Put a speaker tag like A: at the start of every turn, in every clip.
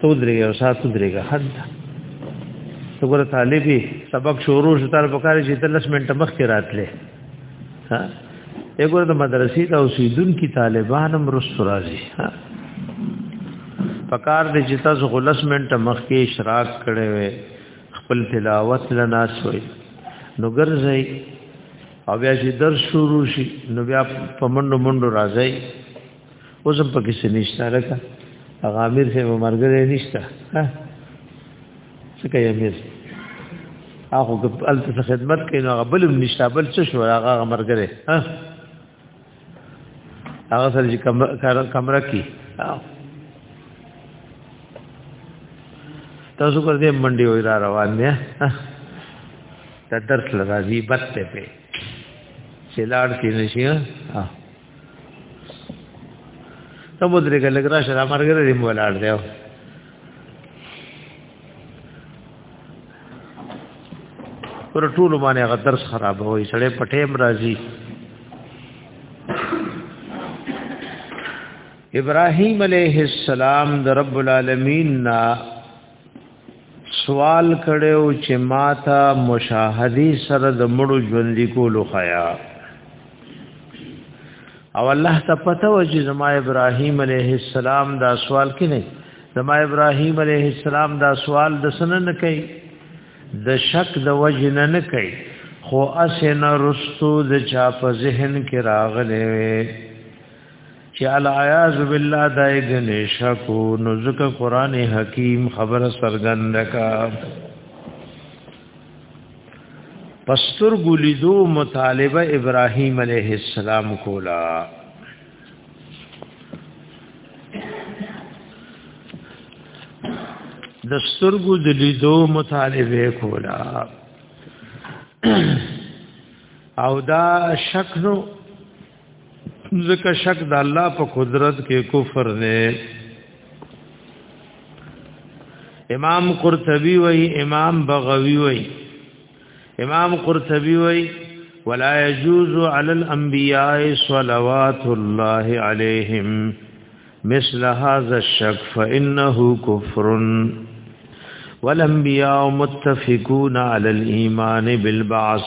A: تو درې او سات درېګه حد وګوره طالبي سبق شروع شو تر پکاره چې 30 منټه مخ کې راتلې ها وګوره د مدرسې د اوسیدون کې طالبان هم رسو راځي ها پکار دې چې تاسو غلس منټه مخ کې اشراق کړي وي خپل تلاوت لنا سوي نو ګرځي او بیا چې درس شروع شي نو بیا په منډو منډو راځي اوسم پکې سنشتہ لکه هغه امیر سه مرګره نشته ها څه کوي امیر هغه د الف خدمت کوي نو هغه بل نشته بل څه شو هغه مرګره ها هغه سره چې کمره کې تاسو پر دې منډي وای را روان دي ته درس لږه زیبت ته په سلاړ کې نشي ها ته مو درګه لګ راشه دا مرګ لري مولاړ دی پر ټول باندې هغه درس خراب وای سړې پټېم راځي ابراهيم عليه السلام د رب العالمین نا سوال کړو چې ماته مشاهدي سره د مړو ژوند کولو خیا او الله ته پته و چې زما ابراهيم عليه السلام دا سوال کینې زما ابراهيم عليه السلام دا سوال د سن نه کوي د شک د وجه نه نه کوي خو اسنه رستو د چا په ذهن کې راغلي چې الایاذ بالله دای غنې شکو نو ځکه قران حکیم خبر سرګند کا پستر ګلیدو مطالبه ابراهیم علیه السلام کولا د سترګو د لیدو مطالبه کولا او دا شک نو ځکه شک د الله په قدرت کې کفر دی امام قرطبي وای امام بغوي وای امام قرطبي وای ولا يجوز على الانبياء صلوات الله عليهم مثل هذا الشك فانه كفر والانبياء متفقون على الايمان بالبعث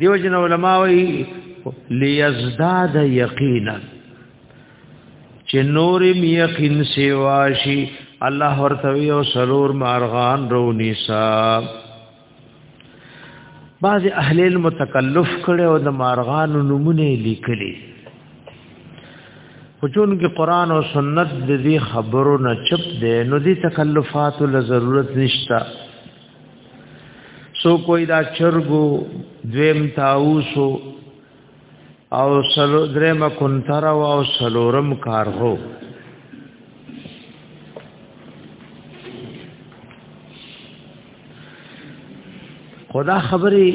A: دیو جن علماء وی لیزداد یقینا چې نور یقین سیوا شي الله ورته یو سرور مارغان رو نصاب بعض اهل المتکلف کړي او د مارغان نمونه لیکلي خو چون کې قران او سنت د دې خبرو نه چپ دی نو دې تکلفات له ضرورت نشتا سو کوئی دا چرګو دویم تاوسو او سلو درم کنتر او سلورم کار هو خدا خبرې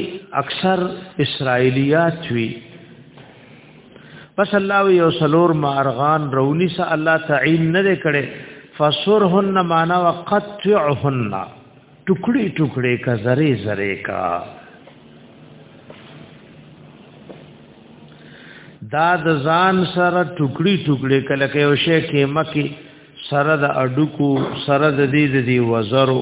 A: اکثر اسرایلیات وی پس الله یو سلور مارغان رونی سا الله تعین نه کړي فسرهن معنا وقطعهن ټوکړي ټوکړي کا زری زری کا دا د ځان سره ټوکړي ټوکړي کله کې او شی کې مکی سره د اډوکو سره د دې د دی وزرو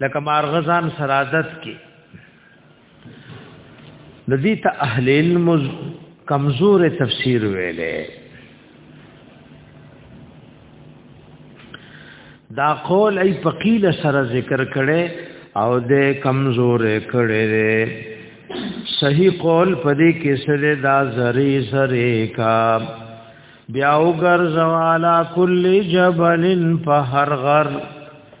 A: لکه مارغزان سرادت کې د دې ته اهل علم کمزور تفسیر ویلې دا قول ای فقیل سره ذکر کړي او د کمزور کړي صحیح قول پدې کې سره دا زری زری کا بیا وګر زوالا کل جبل فهر غر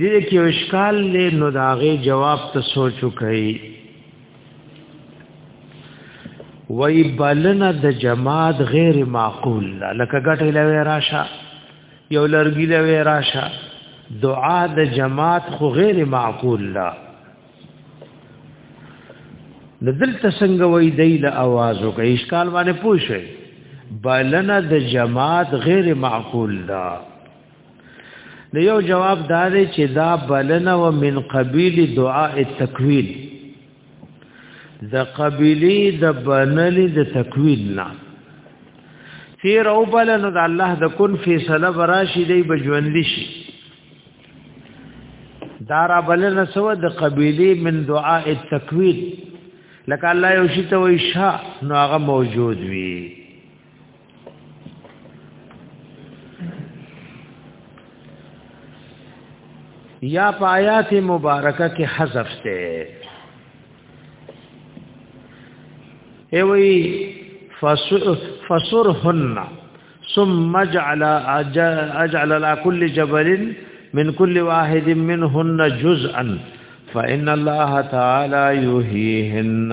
A: دې کې یو اشکال له نو داغه جواب ته سوچ وکړي وای بلنه د جماعت غیر معقول لکه ګټه لوي راشه یو لرګي لوي راشه دعا د جماعت خو غیر معقول لا د دلته څنګه وای دی له आवाज او کې اشکال باندې پوښي بلنه د جماعت غیر معقول ده د یو جواب دا دی چې دا بلنه و من قبیل دعاء التکوین د قبیلی د بنلی د تکوین نه تیر او بل نو د الله د کن فیصله براشی دی بجوند شي دارا بل نه سو د قبیلی من دعاء التکوین لکه الله یو شی ته وی شا نو هغه موجود وی یا پایات مبارکه کې حذف ته ای وی فصرهن ثم اجعل اجعل على كل جبل من كل واحد منهن جزءا فان الله تعالى يحيهن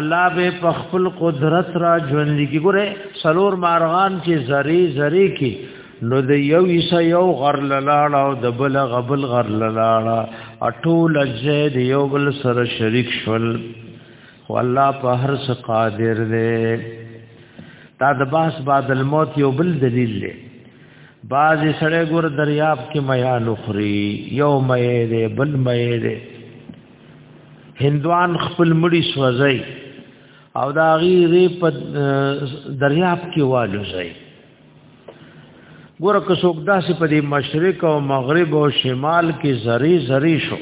A: الله به په خپل قدرت را ژوند کی ګره سلور مارغان چې زری زری کی نو د یو عیسی یو غر لاله او د بل غبل غر لاله اټول زید یو بل سره شریک شول خو الله په هر څه قادر دی دا د باس بعد الموت یو بل دلیل دی باز سړی ګور دریاب کې میا لخري یو مې دی بل مې دی هندوان خپل مړي سوځي او دا غیره په دریاب کې والوځي ګوره که څوک داسې په دې مشرق او مغرب او شمال کې زری زری شو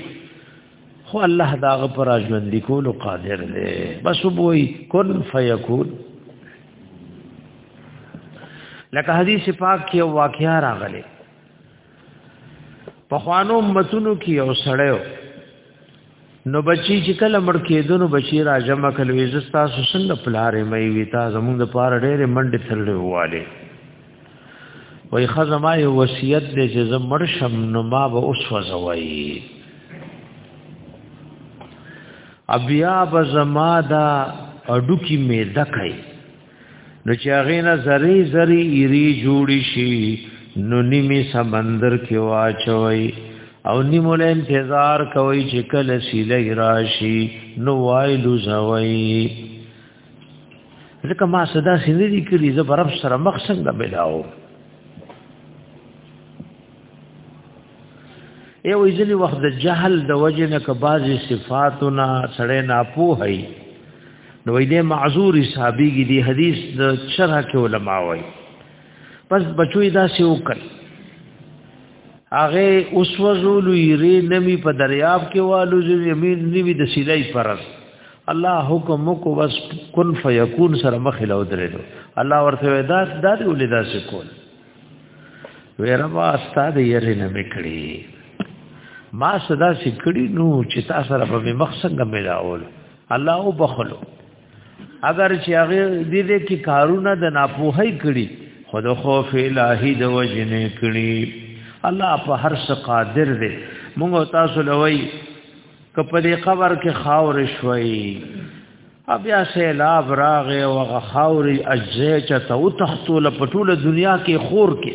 A: خو الله داغه پر ژوند کول قادر دی بس وبوي کن فیکون لکه حدیث پاک کې واقعا راغلی په خوانو امتونو کې یو سړیو نو بچی چې کله مړ کېدونو بچی را جمع کړي وزستا سوسند پلارې مې وی تا زمونږ د پاره ډېرې منډې ترلې واله وای خزما یو وصیت دې چې زم مړ شم نو ما به اوس وځوي بیا به زما دا اډو کی می دکای نو چې هغه نه زری زری ایری جوړی شي نو نیمه سمندر کې واچوي او نیمه له انتظار کوي چې کله سیله راشي نو وایلو زوي ځکه ما صدا سینې دي کړی زه برب سره مخ څنګه ملاو ای وې ځلې وخت د جهل د وجه نه کبازي صفاتونه سړې ناپوهي نو دې معذور حسابيږي دي حدیث د شرح کې علما وایي پس بچوي دا سی وکړ هغه اوس وزول یری نمی په دریاب کې والو زمین نیوی د سیلای فرض الله حکم کو بس کن فیکون سره مخ له درېدو الله ورته ودا د دې ولیدا سکول ویرما استاد یری نمی کړی ما صدا سکړی نو چې تاسو سره په مخ څنګه ملاول الله او بخلو اگر چې هغه دې دې کې کارونه د ناپوهۍ کړي خود خوف الهي د وجنه کړي الله په هر څه قادر دی موږ تاسو لوي کپدې قبر کې خاور شوي بیا سیلاب راغې او غخاوري اجزه چته او تختول په ټوله دنیا کې خور کې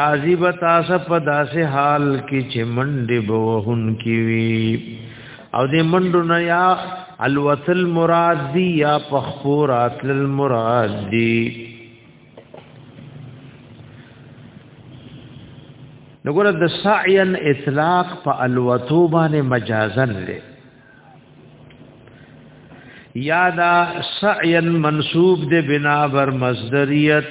A: راضی به تاسو په داسې حال کې چې منډې به وهن کی وی او دې منډو نه یا الوتل مراد دی یا پخپورات للمراد دی نګور د سعین اطلاق په الوتو باندې مجازن لري یا دا سعین منصوب دی بنا بر مصدریت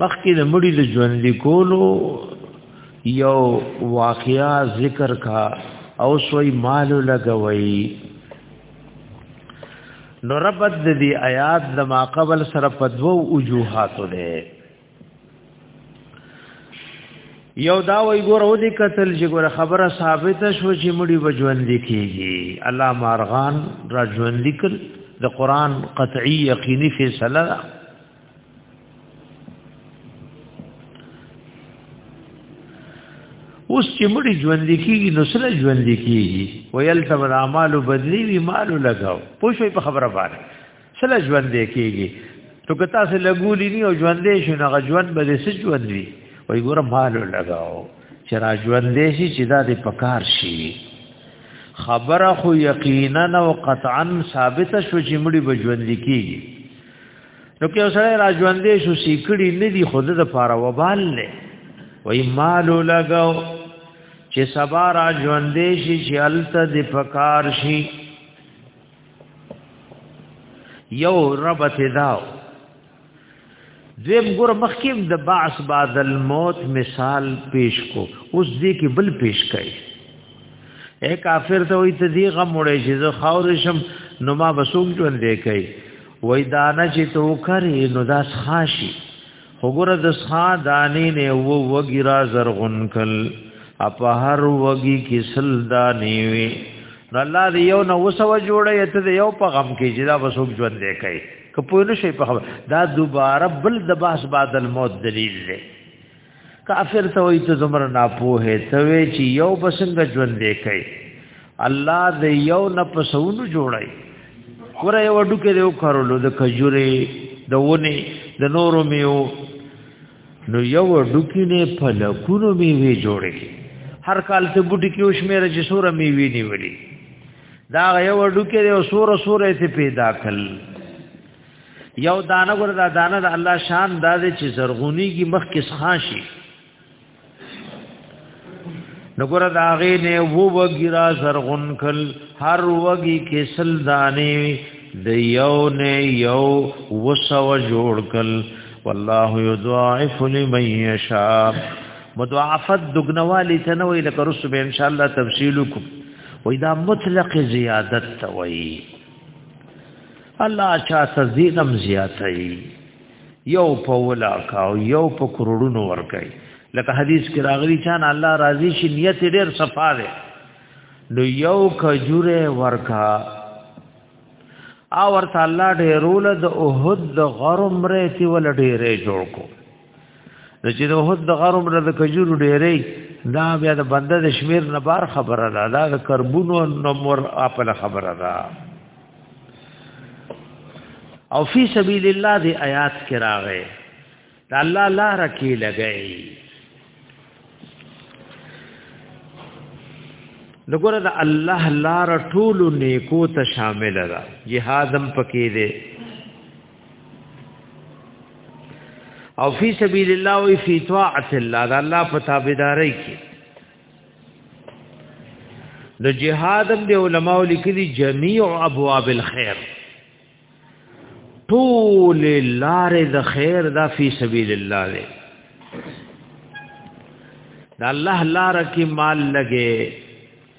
A: مخکې د مړي د ژوند کولو یو واقعیا ذکر کا او سوی مال لګوي نو ربط د دې آیات د ما قبل سره په دوو وجوهاتو ده یو دا وی ګور او دې قتل چې ګور خبره ثابته شو چې مړي وجوند کیږي الله مارغان را ژوند کړ د قران قطعی یقیني فیصله اوس چې مړي ژوند کیږي نو سره ژوند کیږي ویل تم اعمال بدلی وی مال لگاو پوښوي په خبره باندې سره ژوند کیږي تو که تاسو لګولې نه او ژوند دې شي نو ژوند به دې سچ ژوند وي وای ګور مال لگاو چې را ژوند دې شي چې دا دې پکار شي خبره خو یقینا او قطعا ثابت شو چې مړي به ژوند کیږي نو که سره را ژوندې شو سیکړی نه دی خود د پاره وبال نه وای مال لګاو چې سبا را ژوندې شي چې الته د فکار شي یو رب ته داو زم ګور مخکیم د بعث بعد الموت مثال پیش کو اوس دې کې بل پیش کړي اے کافر ته وې ته دی غموړې چې زه خاور شم نو ما بسوم ژوند دې کوي وای دانه چې تو کرې نو دا خاشي وګوره د ښا دانې نه و وګی را زرغون کل اپ هر وګی کې سل دانې وي نو الله دې یو نو وسو جوړې ته دې یو په غم کې چې دا وسوک ژوند دی کوي کپوی نشي په خبر دا دوباره بل د باس بعد الموت دلیل دی کافر ته وي ته زمر نه پوهه ته وي چې یو بسنګ ژوند دی کوي الله دې یو نه پسونو جوړای کور یو ډو کې یو کارولو د کجوري د ونی د نورو میو نو یو ډو کې نه پلکونو میوي جوړې هر کال ته بوټي کې وشمیر چې سوره میوي نیولې دا یو ډو کې یو سوره سوره ته پیدا کړل یو دانه ګور دا دانه د الله شان دا دی چې زرغونیږي مخ کې ښان شي نو ګور دا غې نه وو وګی را زرغون کل هر وګی کې سل دانه د یو نه یو وسو جوړ کل والله یضاعف لمن یشاء مضاعفت دغنوالی تنوی لکه رسو به ان شاء الله تفصیل کو وې دا مطلق زیادت توي الله چا ته زیغم زیاتای یو په ولا کاو یو په کروڑونو ور کوي لکه حدیث کې راغلی چان الله راضی شي نیت ډیر صفا ده نو یو کجوره ورکا او ورته الله ډیرول د اوحد د غرم رې تی ول ډیرې جوړ کو د چې د هود د غرم نه د کجورو ډېرې دا بیا د بنده د شمیر نه بار خبره ده دا د کربونو نمبر خپل خبره ده او فی سبیل الله دی آیات کې راغې دا الله لار کې لګئی نګوره دا الله لار ټول نیکو ته شامل ده جهادم پکې ده او فی سبیل الله او فی طاعت الله دا الله په تابعداري کې د جهاد د علماء لیکلي جميع ابواب الخير طول لار د خیر دا فی سبیل الله دی دا الله لار کې مال لګي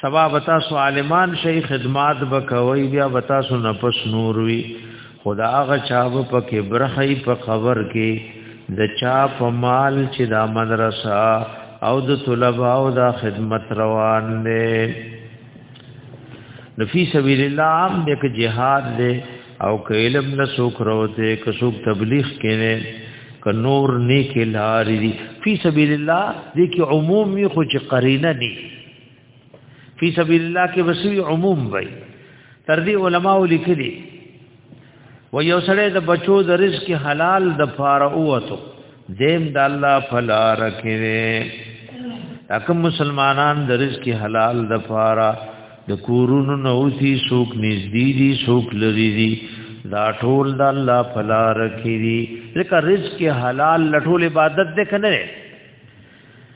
A: سبا بتا سو عالمان شي خدمات بکوي بیا بتا سو نفس نور وی خدا هغه چا په کې برخې په خبر کې د چا په مال چې دا مدرسه او د طلبه او دا خدمت روان دي نفی سبیل الله عام دې کې jihad دې او کې علم نه سوک روته کې سوک تبلیغ کینه ک نور نیک لارې دي فی سبیل الله دې کې عمومي خو چې قرینه نه فی سبیل الله کې وسوی عموم وای تر دې علماو لیکلي و یو سره د بچو د رزق حلال د فار اوته دیم د الله فلا رکره اکه مسلمانان د رزق حلال د فار د کورونو نوتی سوک نږدې دي سوک لري دي دا ټول د الله فلا رکری ځکه رزق حلال لټول عبادت ده کنه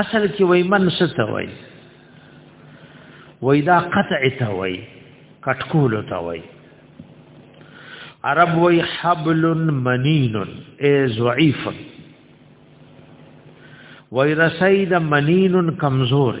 A: اصل کې وای من ست وای وای دا قطع ته وای کټکول ته وای عرب وای حبل منین ای ضعیف وای رسید منین کمزور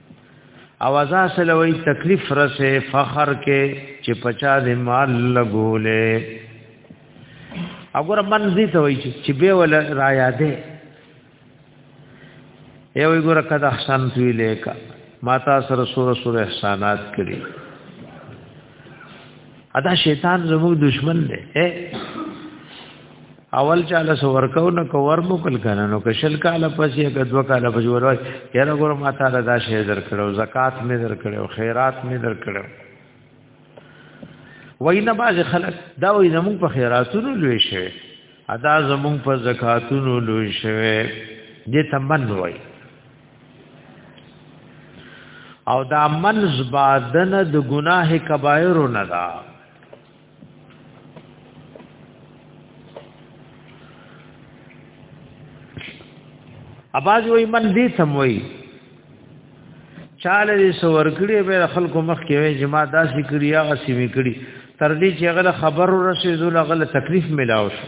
A: او ازا سلوي تکلیف رسه فخر کې چې پچا دې مال لګولې وګوره من دې ته وایي چې به ول را یادې یو وګوره کدا احسان توی لیکا ماتا سره سور سور احسانات کړی ادا شیطان زموږ دشمن دی اول چاله سو ورکاو نو کو ور موکل کنه نو کشل کاله پسې هغه دوه کاله پسې ورای یاره ګور ما تعالی دا شی در کړو زکات می در کړو خیرات می در کړو وینه باز خلک دا وې زمون په خیراتونو لوي شوی ادا زمون په زکاتونو لوي شوی دې تمن وای او دا منز بادن د گناه کبایر نه دا اباز وای من دې سم وای چاله دې سور کړی به خلکو مخ کې وای جما داسې کړی هغه سیمه کړی تر دې چې هغه خبر ورسېدو هغه تکلیف ملاو شو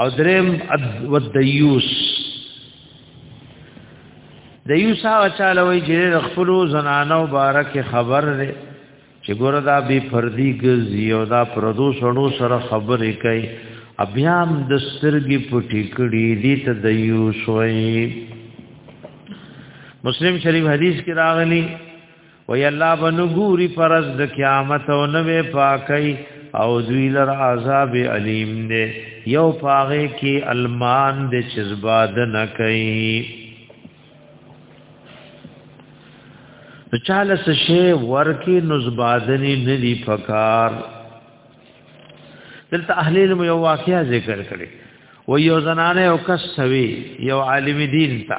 A: او دریم ودیوس د یوسا چاله وی چې خپل زنانو بارک خبر لري چې ګور دا بي پردي ګرځي او دا پردو سړو سره خبرې کوي بیا هم د سترګې پټې کړي دي ته د یوسوي مسلم شریف حدیث کې راغلي وی الله بنګوري پرز د قیامت او نوې پاکي او دوی لر عذاب علیم دې یو پاغه کې المان دې چزباد نه کوي نو چاله څه شی ورکی نزبادنی ندی فکار دلته اهل علم یو واقعیا ذکر کړي و یو زنانه او کس سوي یو عالم دین تا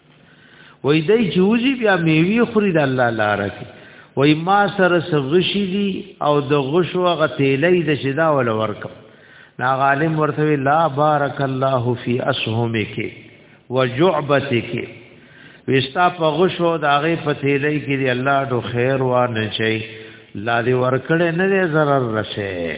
A: وای دای جوزی بیا میوي خوري د الله لار کې وای ما سره سغشي دي او د غشو غتیلې د شدا ول ورک نا عالم ورته لا بارک الله فی اسهمک وجعبتک وستا په غشو د هغه په تیلې کې دی الله دو خیر و نه چي لا دی ورکړې نه ضرر رسې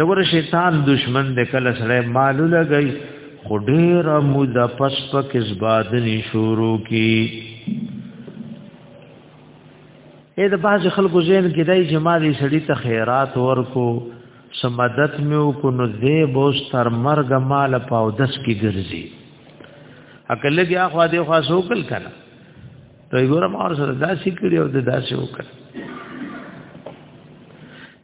A: دغه شیطان دشمن د کله سره مال لګی خو ډیر مود پس پک زبادنی شروع کی اې د باز خلکو زین کې دای جماعي سړی ته خیرات ورکو سمدت میو کو نو دی بوس تر مرګ مال پاو دس کی ګرځي اکل لګي اخوا دی خوا سوکل کړه ته ګوره ما سره داسې کړی او داسې وکړ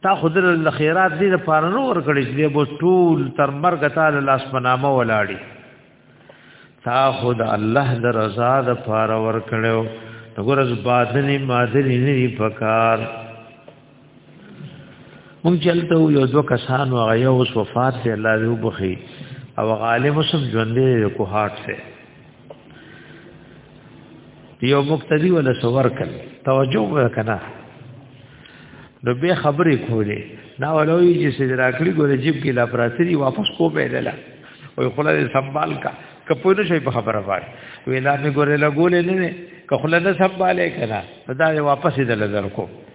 A: تا خود له خیرات دې لپاره نو ور کړی چې به ټول تر مرګ تعالی لاس پنامه ولاړی تا خود الله د رضا د لپاره ور کړو وګوره زبادنی مادری نه پکار مونږ چلته یو ځو کسان او غیا او وفات دی الله دې وبخي او غالب سم ژوندې کو هات سے یو مقتدی ولا سور کړ توجه وکنا نو به خبرې کولې دا ولوي چې سجرا کړی ګورې جیب کې لا پراتري واپس کو به لاله او خلا دې سنبال کا کپو نه شي په خبره وای ویلا می ګورې لا ګولې نه نه کخلا نه سنبالې کړه دا واپس دې لزر کو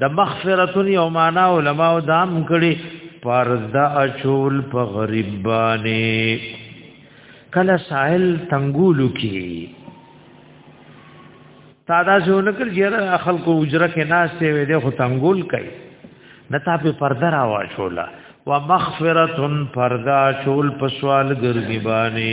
A: د مغفرتون یو معنا علما او دام کړي پردا اچول په غریب باندې کله سائل تنګولو کی تا دا ځونه کړ جره خلکو اجره کې ناس ته وې د خو تنګول کوي نتا په پردا را واچولا ومغفرتن پردا چول پسوال ګرګی باندې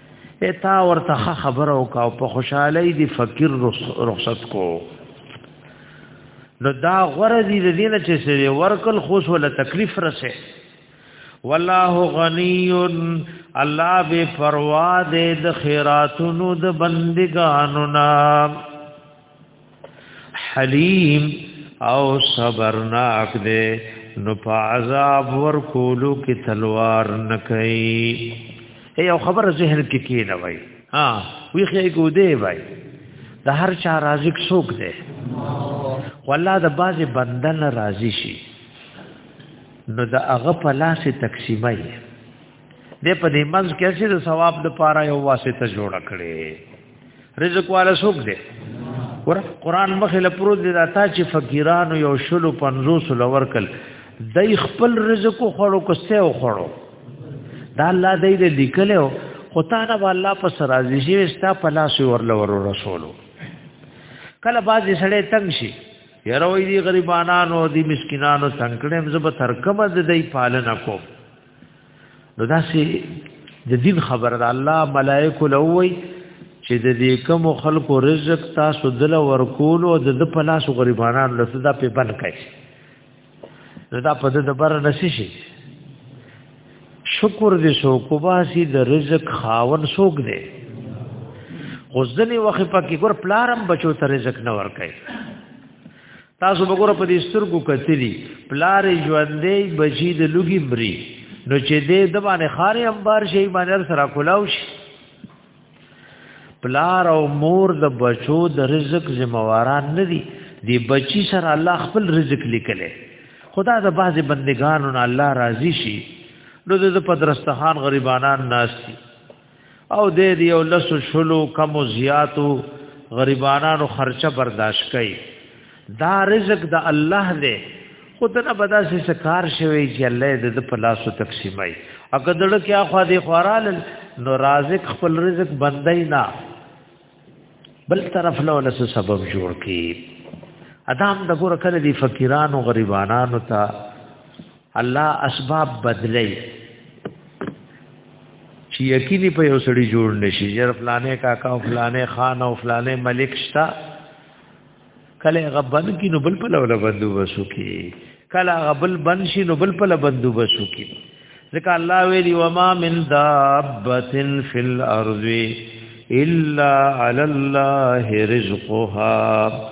A: اتا ورته خبر او کا په خوشحالي دی فقیر رخصت کو نو دا غره دي د دینه چې سری ورکل خوش ولا تکلیف رسه والله غنی الله بے پروا دے د خیراتونو د بندگانو نام حلیم او صبرناک دی نو په عذاب ور کولو کې تلوار نه کوي اے او خبر ذهن کې کی نه وای ها وی خې کو دی وای د هر چا رازق څوک دی والله د باز بندن راضی شي نو د هغه په لاس تقسیمای د په دې منځ کې چې د ثواب لپاره یو واسطه جوړ کړي رزق والا څوک دی ور قران مخه لپاره د داتا چې فقیرانو یو شلو 50 لور کل دای خپل رزق خورو کوسته او خورو دا الله دای دې لیکلو خو تا نه الله په سرازي شي ستا په لاس ورل ور رسولو کله باز سړې تنگ شي یاره وې دي غریبانانو دي مسکینانو څنګه زب ترکمه د دې پالنه کوم نو دا سي د دین خبر د الله ملائکه لوی چې د دې کوم خلکو رزق تاسو دل ورکول او د په لاس غریبانو له صدا په بن کوي دا په د بر نسی شي شکر دې سو کوباسي د رزق خاون سوګ دې غزنی وخت پکې ګور پلارم بچو ته رزق نه ور کوي تاسو وګوره په دې سترګو کتلی پلار ژوندې بچی د لوګي مري نو چې دې د باندې خارې امبار شي باندې سره کولاو شي پلار او مور د بچو د رزق ذمہواران نه دي دی بچی سره الله خپل رزق لیکلې خدا د بعض بندگانو نه الله راضي شي نو د پدرستخان غریبانان ناشتي او دې دی او لس شلو کم زیاتو غریبانو خرچه برداشت کړي دا رزق د الله دی خدانه بدا سي سکار شوی چې الله دې د پلاسو تقسیمای اګه دړه کیا خو دې خورال نو رازق خپل رزق بندای نه بل طرف له لس سبب جوړ کی ادم د ګور کله دی فقیرانو غریبانو ته الله اسباب بدلی چې یقیني په یو سړي جوړ نشي جر فلانه کاکا او فلانه خان او فلانه ملک شتا کله غبن کې نو بل په لول بندو وسو کې کله غبل بن شي نو بل په لول بندو وسو کې ځکه الله ویلی و ما من دابتن فی الارض الا علی الله رزقها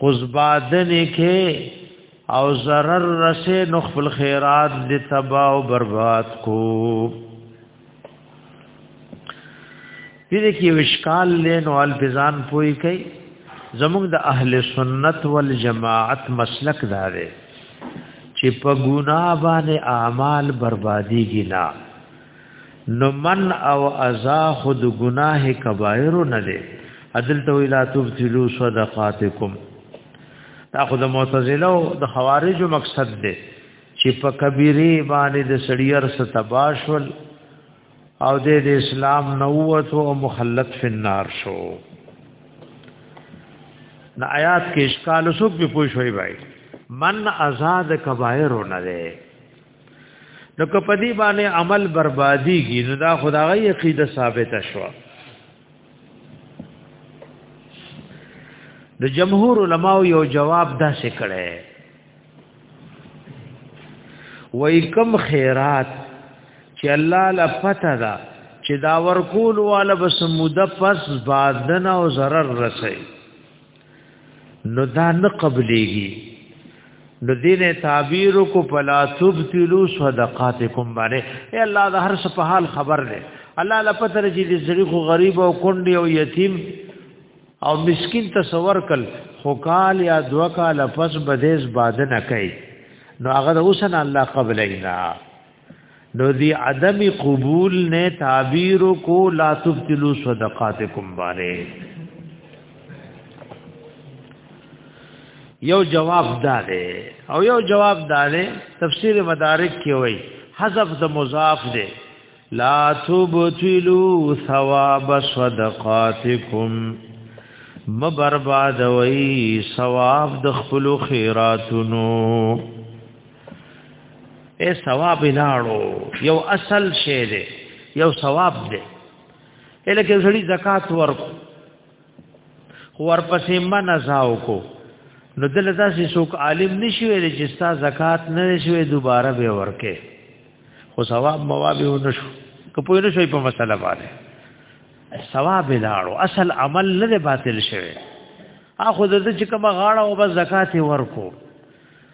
A: خزبادن کې او zarar رسه نو خپل خیرات دې تباہ او برباد کو دې کې وشکال لین او الفزان پوي کوي زموږ د اهل سنت والجماعت مسلک دا دی چې په ګناه باندې اعمال بربادي ګنا نو من او ازا خود گناہ کبائر نه دي عدل تو لا تبتلوا صدقاتکم دا خود معتزله او د خوارج مقصد دي چې په کبیره باندې د سړیار ستباشل او د اسلام نووت او مخلد فی النار شو نا آیات کې اشکال سوک به پوښوي بھائی من آزاد کبائر نه ده نو که په دې باندې عمل بربادي کی نو دا خدای عقیده ثابت شوه د جمهور علما یو جواب دا شکړي وای کم خیرات چې الله لپته دا چې دا ورکول والا بس مده پس بادنه او zarar رسي نو دا نه قبلېږي نو دینه تعبیر کو پلا تبتلوا صدقاتکم باندې اے الله دا هر څه په حال خبر دی الله لا پتر چې دې زری خو غریب او کونډي او یتیم او مسکین تصور کل خو کال یا دو کال پس بدیز باد نه کوي نو هغه اوسن الله قبل اینا نو دی عدم قبول نے تعبیر کو لا تبتلو صدقاتکم باندې یو جواب داله او یو جواب داله تفسیر مدارک کې وای حذف د مضاف دی لا تبتلو ثواب صدقاتکم مبرباد وای ثواب د خپل خیراتونو اے ثواب لاړو یو اصل شی دی یو ثواب دی الکه سړي زکات ورکو خو ورپسې منځاو کو نو دلته داسې څوک عالم نشي ویل چې ستا زکات نه شوي دوباره به ورکه خو ثواب موابه نشو که پوه نشوي په مسله باندې ثواب لاړو اصل عمل نه باطل شوی اخو د دې چې کوم غاړه او بس زکات ورکو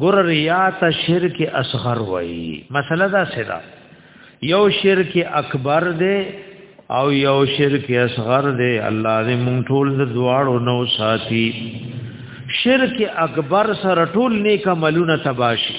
A: ګور ریا ته شرک اصغر وای مسله دا سدا یو شرک اکبر دی او یو شرک اصغر دی الله دې مونږ ټول د دواړو نو ساتي شرک اکبر سره ټول نیک عملونه تباشي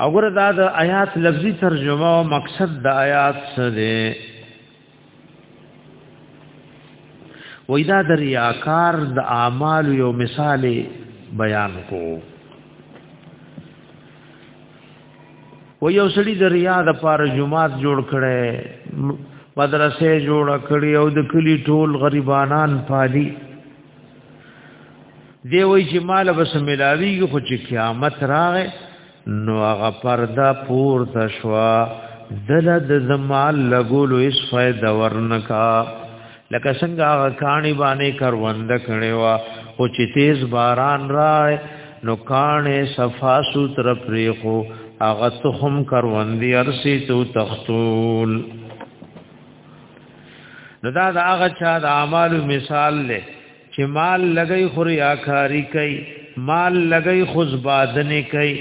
A: او ګره دا د آیات لفظي ترجمه او مقصد د آیات څه دی وای دا د ریاکار د اعمال یو مثال بیان کو و یو سړي د ریا د پار جمعات جوړ کړي مدرسې جوړ کړي او د کلی ټول غریبانان پالي دی وای چې مال بس ملاوی خو چې قیامت راغې نو هغه پردا پور تشوا دل د زمال لګولو اس فائدہ ورنکا لکه څنګه هغه کانی باندې کروند کړي وا او چې تیز باران راي نو کانه صفا سوتر پریخو هغه تخم کروندې ارسي تو تختول نو دا دا هغه چا د اعمالو مثال له چې مال لګي خورياکاری کوي مال لګي خزبادنه کوي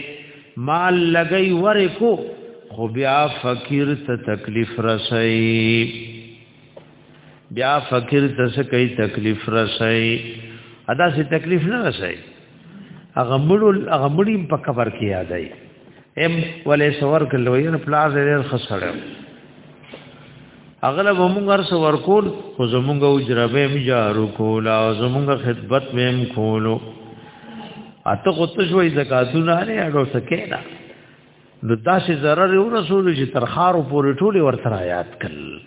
A: مال لګي ورکو خو بیا فقیر ته تکلیف رسي بیا فقیر ته څه کوي تکلیف رسي ادا سي تکلیف نه رسي هغه مړو هغه مړی په قبر کې یادای ام ولې سور کلو یې پلاز ډېر خسړم اغلب موږ هر څو ورکول خو زمونږ اجربه هم جارو کولا او زمونږ خدمت هم کولو اته خو ته شوي زکاتونه نه اډو سکه نه نو داسې ضرر یو رسول چې تر خارو پورې ټوله ورته یاد کړل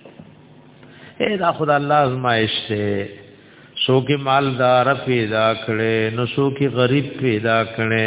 A: اے دا خدای الله ازمائش ته سو کې مالدار پیدا کړي نو سو کې غریب پیدا کړي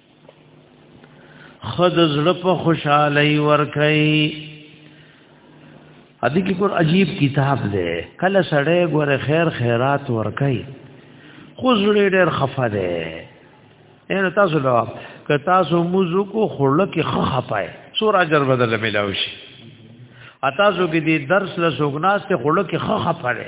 A: خد زړه په خوشحالي ورکي ادي کې کور عجیب کتاب دی کله سړی ګوره خیر خیرات ورکي خو زړه ډېر خفه دی ان تاسو دا که تاسو موزو کو خړل کې خخه پای سور اجر بدل ملاوي شي اتاسو کې دې درس له سوګناس ته خړل کې خخه پړي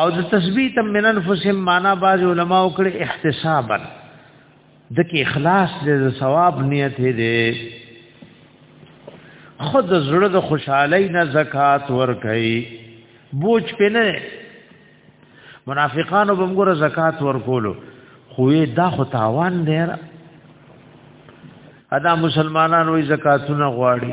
A: او د تثبیت من انفسهم معنا باز علما وکړي احتسابا د کې اخلاص د ثواب نیت دی خود زړه د خوشحالي نه زکات ور کوي بوج پنه منافقانو بمګره زکات ور کولو خو دا خو تاوان دی ادا مسلمانانو زکاتونه غواړي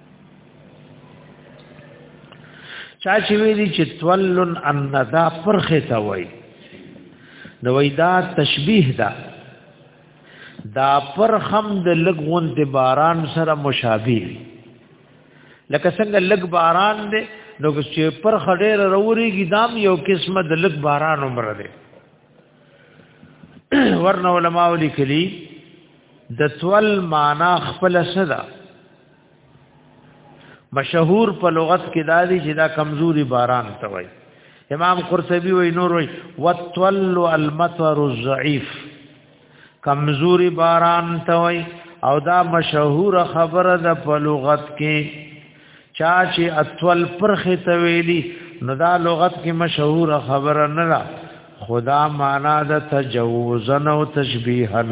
A: چا چې ویلي چې تولن ان دا پرخه تا وای نو وای دا تشبیه ده دا پرخم د لګون د باران سره مشابه لکه څنګه لګ باران دی نو چې پر خډیر وروریږي دام یو قسمه د لګ باران عمر دی ورنه علماء لیکلي د تول معنا خپل صدا مشهور په لغت کې دا دی چې دا کمزوري باران ته وایي امام قرطبي وایي نور وایي وتول المطر الضعيف کمزوري باران ته وایي او دا مشهور خبره ده په لغت کې چا چې اتول پرخه تویلی نو دا لغت کې مشهور خبره نه ده خدا معنا د تجوزن او تشبیهن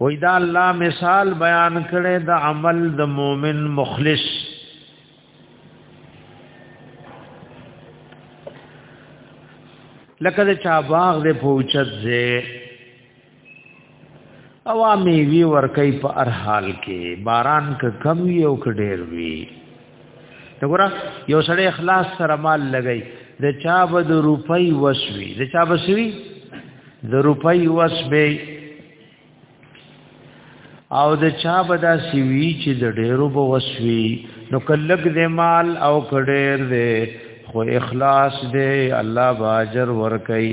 A: وې دا الله مثال بیان کړي د عمل د مؤمن مخلص لکه د چا باغ دې پوچت زه عوامي وی ورکې په هر حال کې باران ک کم یو ک ډیر وی وګوره یو سړی اخلاص سره مال لګی د چا به د روپۍ وسوي د چا به سوي د روپۍ وسبي او د چا به دا سوي چې د ډېرو به وسوي نو کلک دې مال او کډېر دې خو اخلاص دې الله باجر ور کوي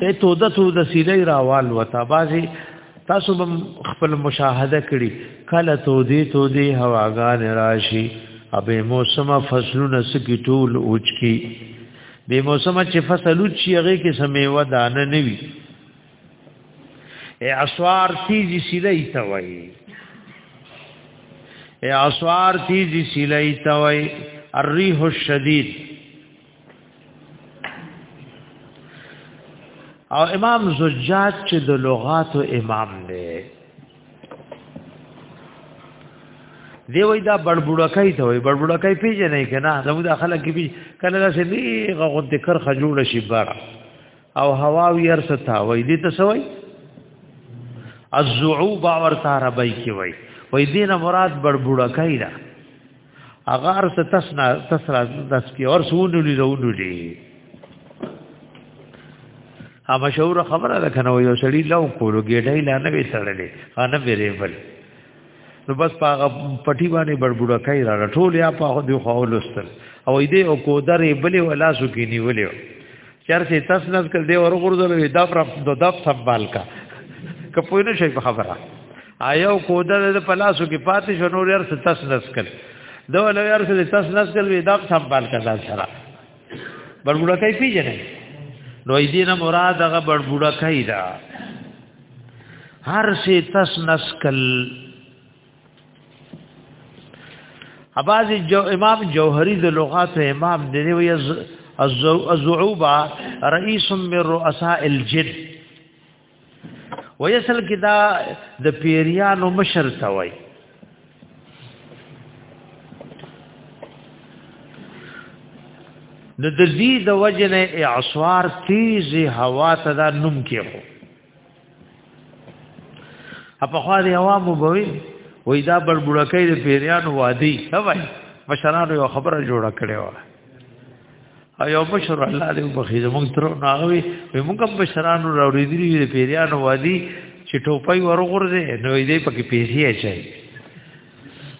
A: ته تو د تو د سیلې راوال وتا بازي تاسو بم خپل مشاهده کړي کله تو دی تو دی هواګان راشي ابه موسم فصلونه سکی ټول اوچ کی به موسم چې فصل اوچ شي هغه کې سمېوا دانه نوي ای اسوار تیزی سیلای تا وای ای اسوار تیزی سیلای تا وای الريح الشدید او امام زجاج چې د لغات او امام دی دی وای دا بڑبڑکای ته وای بڑبڑکای پیژنې کنه زموږ د خلک کې کله داسې دی غو د کر خجوړ شي بار او هوا وير ستا وای دې ته سوای الزعوب اور تاربای کې وای وای دینه مراد بڑبڑکای ده هغه ارس تسنا تسرا داس کی اور سونو لی رونو لی ا مشهور خبره ده کنه یو سړی لو کولو ګډای لا نه وسړلې انا ویریبل نو بس پاغه پټی باندې بڑبوډه کای را ټول یا په خو دی خو لستل او دې او کو درې بلې ولا سو کې نیولې چرته تاسو نس کړ دی ورغورځول دا پر د دب سنبال کا کپوی نه شي په خبره آیا کوده د پلاسو کې پاتې شو نور یار تاسو نس کړ دا ولې یار تاسو نس کړ وی دب سنبال کا ځان سره برګوډه کوي پیژنې نو دې نه مراد هغه برګوډه کوي دا هر شي تاسو نس کړ اباز جو امام جوهری د لغات امام دی وی الزعوبه رئیس من رؤساء الجد ویسل کدا د پیریانو مشر توي د دې د وجنه اعصار تیز هوا ته دا نوم کېخو په خوا دی عوامو بوي وای دا بل بډکې د پیریانو وادي هوای مشرانو یو خبره جوړه کړې و ایو بشر الله دې په خیزه مونږ تر ناغوي مونږ هم بشرانو راوړې دي د پیریانو وادي چې ټوپای ورغورځي نو دې پکې پیسې اچي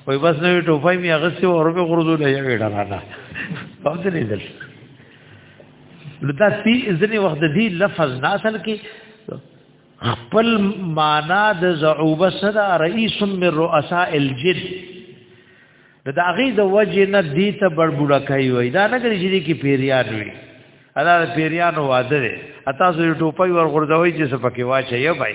A: وای بس نو ټوپای می هغه څه ورغه غورځول یې وړاندې نه پاتې نه دا پی ځنی وخت دی لفظ نه اصل کې خپل معنا د زعوبه سره رئیس من رؤساء الجد دا غي د وجه نه دی ته بڑبوډه کوي وای دا نه کړی چې کې پیریان وي ادا پیریان واده دي اته زه ټوپي ور غردوي چې سپکه واچي یو بای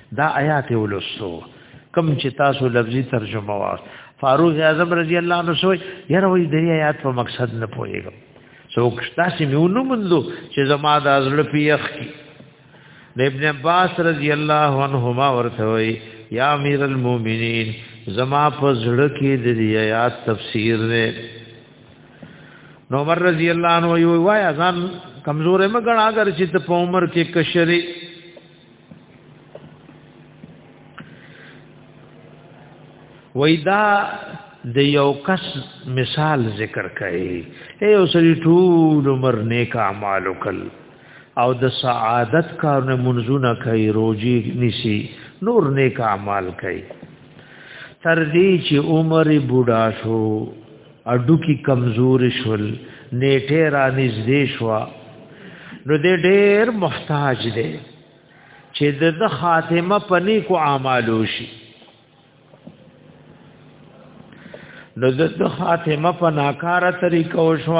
A: دا آیات ولستو کم چې تاسو لفظي ترجمه وا فاروق اعظم رضی الله عنه سوې یاره وې د آیات په مقصد نه پوهیږم څوک تاسو میونو مندو چې زما د ازل پیخ کی د ابن عباس رضی الله عنهما ورته وې یا امیر المؤمنین زما په زړه کې د آیات تفسیر نه نو عمر رضی الله عنه وی وای ځان کمزورې مګړه اگر چې په عمر کې کشري وېدا د یو کس مثال ذکر کړي اے اوسری ټول عمر نیک اعمال وکړ او د سعادت کارونه منځونه کوي روزي نسی نور نیک اعمال کوي تر دې چې عمر بوډا شو اډو کی کمزور شول نیټه را نږدې شو نو دې ډېر محتاج دی چې د خاتمه پنی کو اعمالو شي نو د خاتمه په ناکاره طریقو شو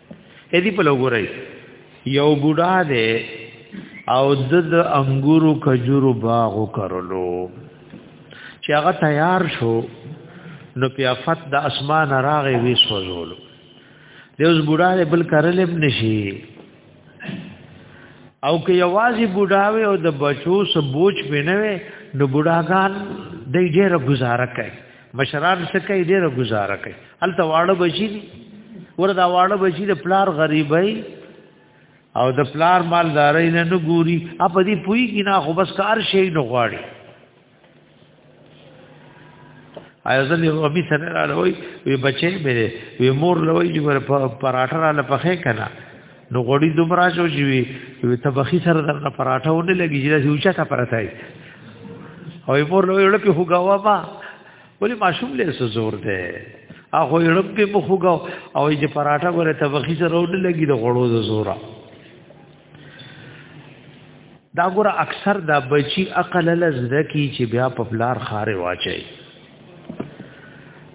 A: اې دې په لوګورای یو بوډا دی او د انګورو کجورو باغ وکړلو چې هغه تیار شو نو پیافت د اسمان راغې وې سوزولو د اوس بوډا له بل کارل ابن نشي او که یوازې بوډاوي او د بچو سبوچ بنوي نو بوډاګان د ډېر گزاره کوي مشران څه کوي ډیره گزاره کوي الته واړه بچی دي وردا واړه بچی د پلار غریبای او د پلار مالداري نه نه ګوري اپ دې پوي کی نه خو بس کار شي نه غواړي آیا ځلې ابي سره راوي وي بچي مې وي مور لوي چې پر پراټه را لپخې کنا نو غوړي دومره شو چې وي وي تبخي سره درنه پراټه ونه لګي چې داسې اوچا ته پراته وي او یې مور له یړ په هوګاوا با ولې ماشوم له څه زور ده هغه یړ په مخ هوګاو او یې پراټه غره تبخي سره ونه لګي د غوړو د زورا دا ګوره اکثر دا بچي عقل لزده کی چې بیا په بلار خاره واچي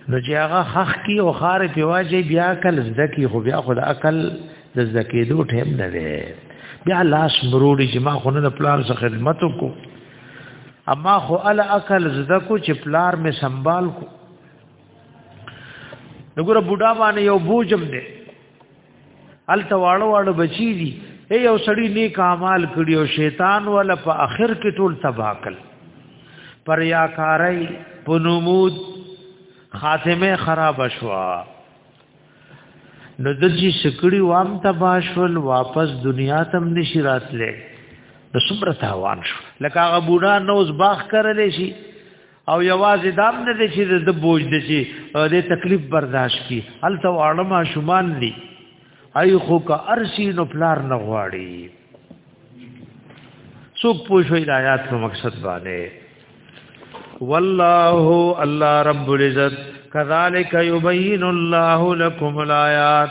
A: نو چې هغه خخ کی او خار په واجه بیا کل زده کی خو بیا خود عقل د زده کېدو ټیم نه دی بیا لاس مروړي چې ما خو نه د پلار سره خدمت وکړو اما خو ال عقل زده کو چې پلار می سنبال کو وګوره بوډا باندې یو بوجم دی الته واړو واړو بچی دي ای یو سړی نیک اعمال کړی او شیطان ولا په اخر کې ټول تباکل پر یا کاری پنمود خاتمه خراب شوا نو دجی سکړی وام تباشل واپس دنیا تم نشی راتلې د سمره تاوان شو لکه هغه بوډا نوز باغ کړلې شي او یوازې دام نه دي چې د بوج دي چې د تکلیف برداشت کی الته اړما شومان دي ای خو کا ارسی نو پلار نه غواړي څوک پوښوي د آیات په مقصد باندې والله الله رب العزت كذلك يبين الله لكم الآيات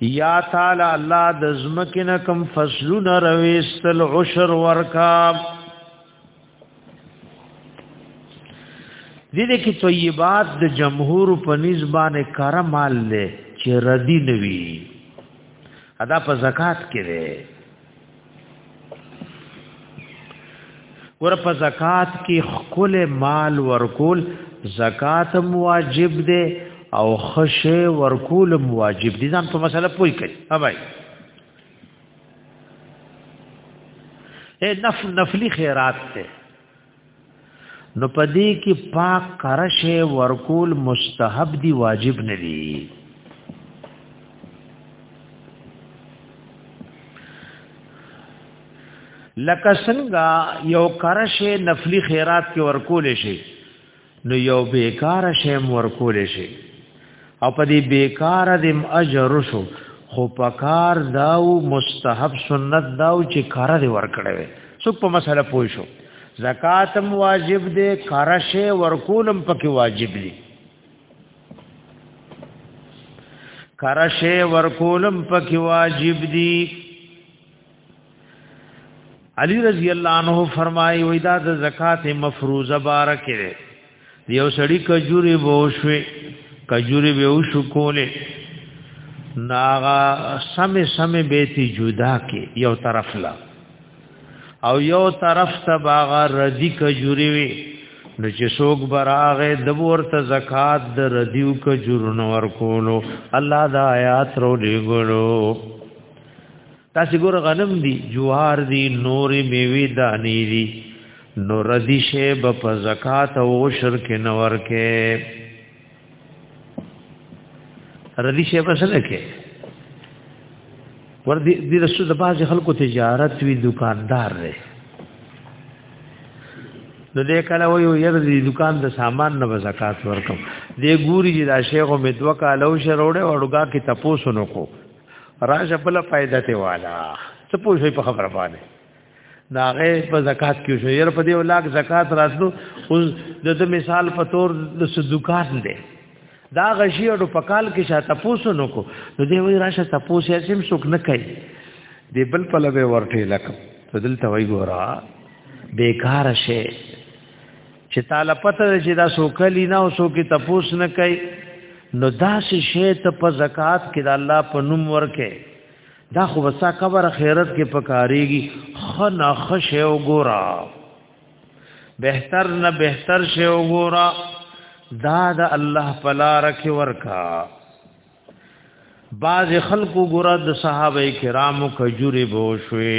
A: یا تعالی الله د زمکه نه کم فصلونه رويستل عشر ورکا دې دې کې طیبات د جمهور په نسبانه کرمال له چې ردی نوي ادا په زکات کې ور په زکات کې خپل مال ورکول زکات واجب دی او خشه ورکول واجب دي ځان په مسله پوي کوي ها بھائی اے نف نفلی خیرات ته نو پدې کې پاک کرشه ورکول مستحب دی واجب نه دی لکه څنګه یو کرشه نفلی خیرات کې ورکول شي نو یو بیکار شیم ورکول شي او په دې بیکار دم اجر شو خو پکار داو مستحب سنت داو چې کار دې ورکړې وي څوک په مسله پوه شو زکاتم واجب دې کارشه ورکولم پکې واجب دي کارشه ورکولم پکې واجب دي علی رضی الله عنه فرمایي وای دا د زکات مفروضه بارکه دی یو سړی کجوري بوشوي کجوري به وشو کوله ناغا سم سم بیتی جدا کې یو طرف لا او یو طرف ته باغ رضی کجوري وي نو چې څوک براغه د ورته زکات د ردیو ک جرن ور کولو الله دا آیات رو لګلو تاسو ګور غنم دي جوار دي نورې میوي دانی دي نو ردی شی به په زکات او عشر کې نور کې ردی شی په سره کې ور دي د رسول د باز خلکو تجارت وی دکاندار دی نو دې کله وایو یره دې دکان د سامان نه زکات ورکم دې ګوري چې دا شیخ مې دوه کالو شروړې او ډګه کې تپوس نکو راځه بل فائدہ ته والا څه پوښي په خبره باندې دا غي په زکات کې شو ير په دې ولاک زکات راتلو اوس د دې مثال په تور د صدقات دی دا غشي او په کال کې شاته پوسو نو کو نو دې وای راشه تاسو یې سم څوک نه کوي دې بل په لوي ورټه لکه بدل ته وای ګورا بیکار شي چې تعالی پته چې دا سوکلی نه او سوکي تپوس نه کوي نو دا سه شی ته په زکات کې د الله په نوم ورکه دا خو وسا قبر خیرت کې پکاريږي خنا خشه او ګورا بهتر نه بهتر شه او ګورا دا د الله پلا رکه ورکا بعض خلکو ګورا د صحابه کرامو کجوري بوشوي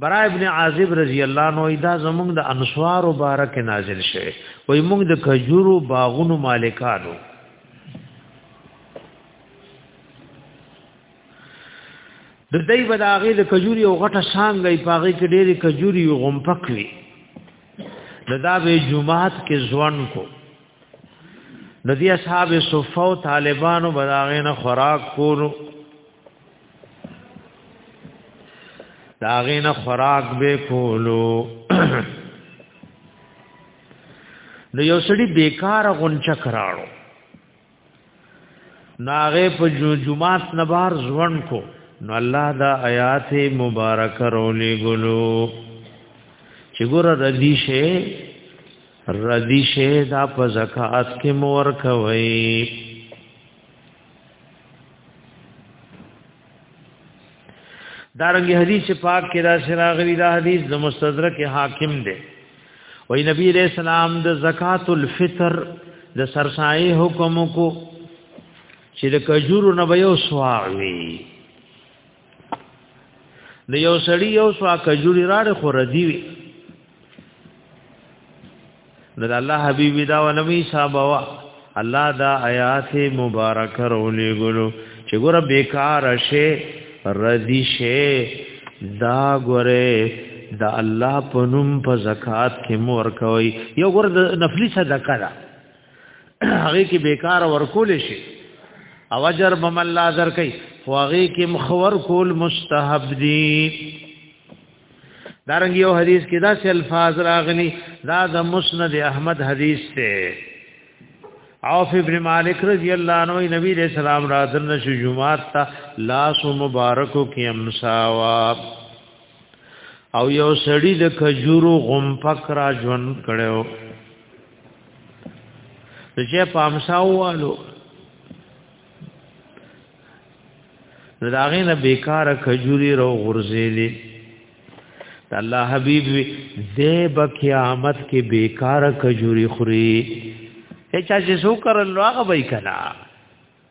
A: برا ابن عازب رضی الله عنه دا زمونږ د انصار مبارک نازل شوه وای مونږ د کجورو باغونو مالکانو د دای په داغه د کجوري او غټه سانګې پاغه کې ډېری کجوري او غمپک وی د دا به جمعات کې ځوان کو د دې اصحاب صفه او طالبانو بداغه نه خوراک کولو دا غین خوراک به کولو نو یو سړی بیکار غونچ کراړو ناغه په جمعات نبار ځوان کو نو الله دا آیات مبارک رولې ګلو چې ګور ردی شه ردی شه دا په زکات کې مور کوي دارنګ حدیث پاک کې دا سراغلی دا حدیث د مستدرک حاکم دی وای نبی علیہ السلام د زکات الفطر د سرسای حکم کو چې د کجورو نه به یو سواغ وي د یو سړی یو سو کجوري راړ خو ردی وی نو د الله حبیب دا و نبی صاحب وا الله دا آیات مبارک رولې ګلو چې ګور بیکار شي ردی شي دا ګوره د الله په نوم په زکات کې مور کوي یو ګور د نفلی صدقه ده هغه کې بیکار ورکول شي او اجر بم الله در کوي خو هغه کې مخور کول مستحب دي دارنګ یو حدیث کې دا سه الفاظ راغلي دا د مسند احمد حدیث ته عوف ابن مالک رضی الله عنه نبی رسول الله را درن شو جمعات تا لاس مبارکو کې امساوا او یو سړی د کجورو غم پکرا ژوند کړو د چې په امساوالو نو دا غینه بیکاره کجوري رو غرزېلې د الله حبيب وي د بقیامت کې بیکاره کجوري خوري هیڅ چې سو کړل نو هغه به کنا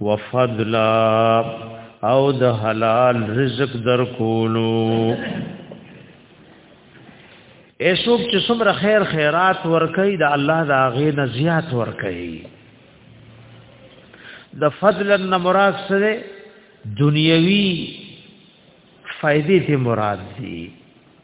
A: وفضلا او د حلال رزق در کولو ایسوک چې څومره خیر خیرات ورکي د الله د هغه نه زیات ورکي د فضل نه مراد سره دنیوي فائدې ته مراد دي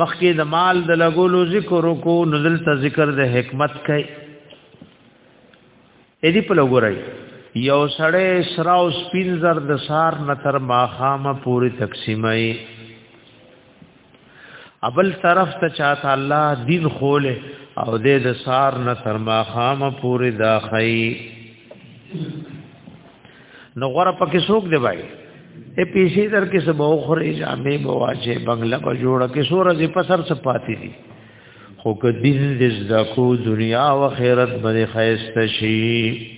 A: مخکې د مال د لګولو ذکر کو نزل ته ذکر د حکمت کوي اې دې په لګورای یو سړی سرا او سپین زر د سار نه تر ماخامه پوری تقسیمای ابل طرف ته چاته الله دین خوله او دې د سار نه تر ماخامه پوری داخی نو غره پکې سوق دی بای اے پیسې در کې سبا خورې جامې بواجه بنگله په جوړه کې سور ځې په سر څه پاتې دي خو که دین دې زکو دنیا او خیرت باندې خیست شي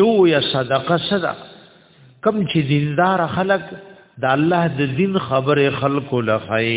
A: لو یا صدقه صدا کم چې دیندار خلق د الله د دین خبره خلق لخی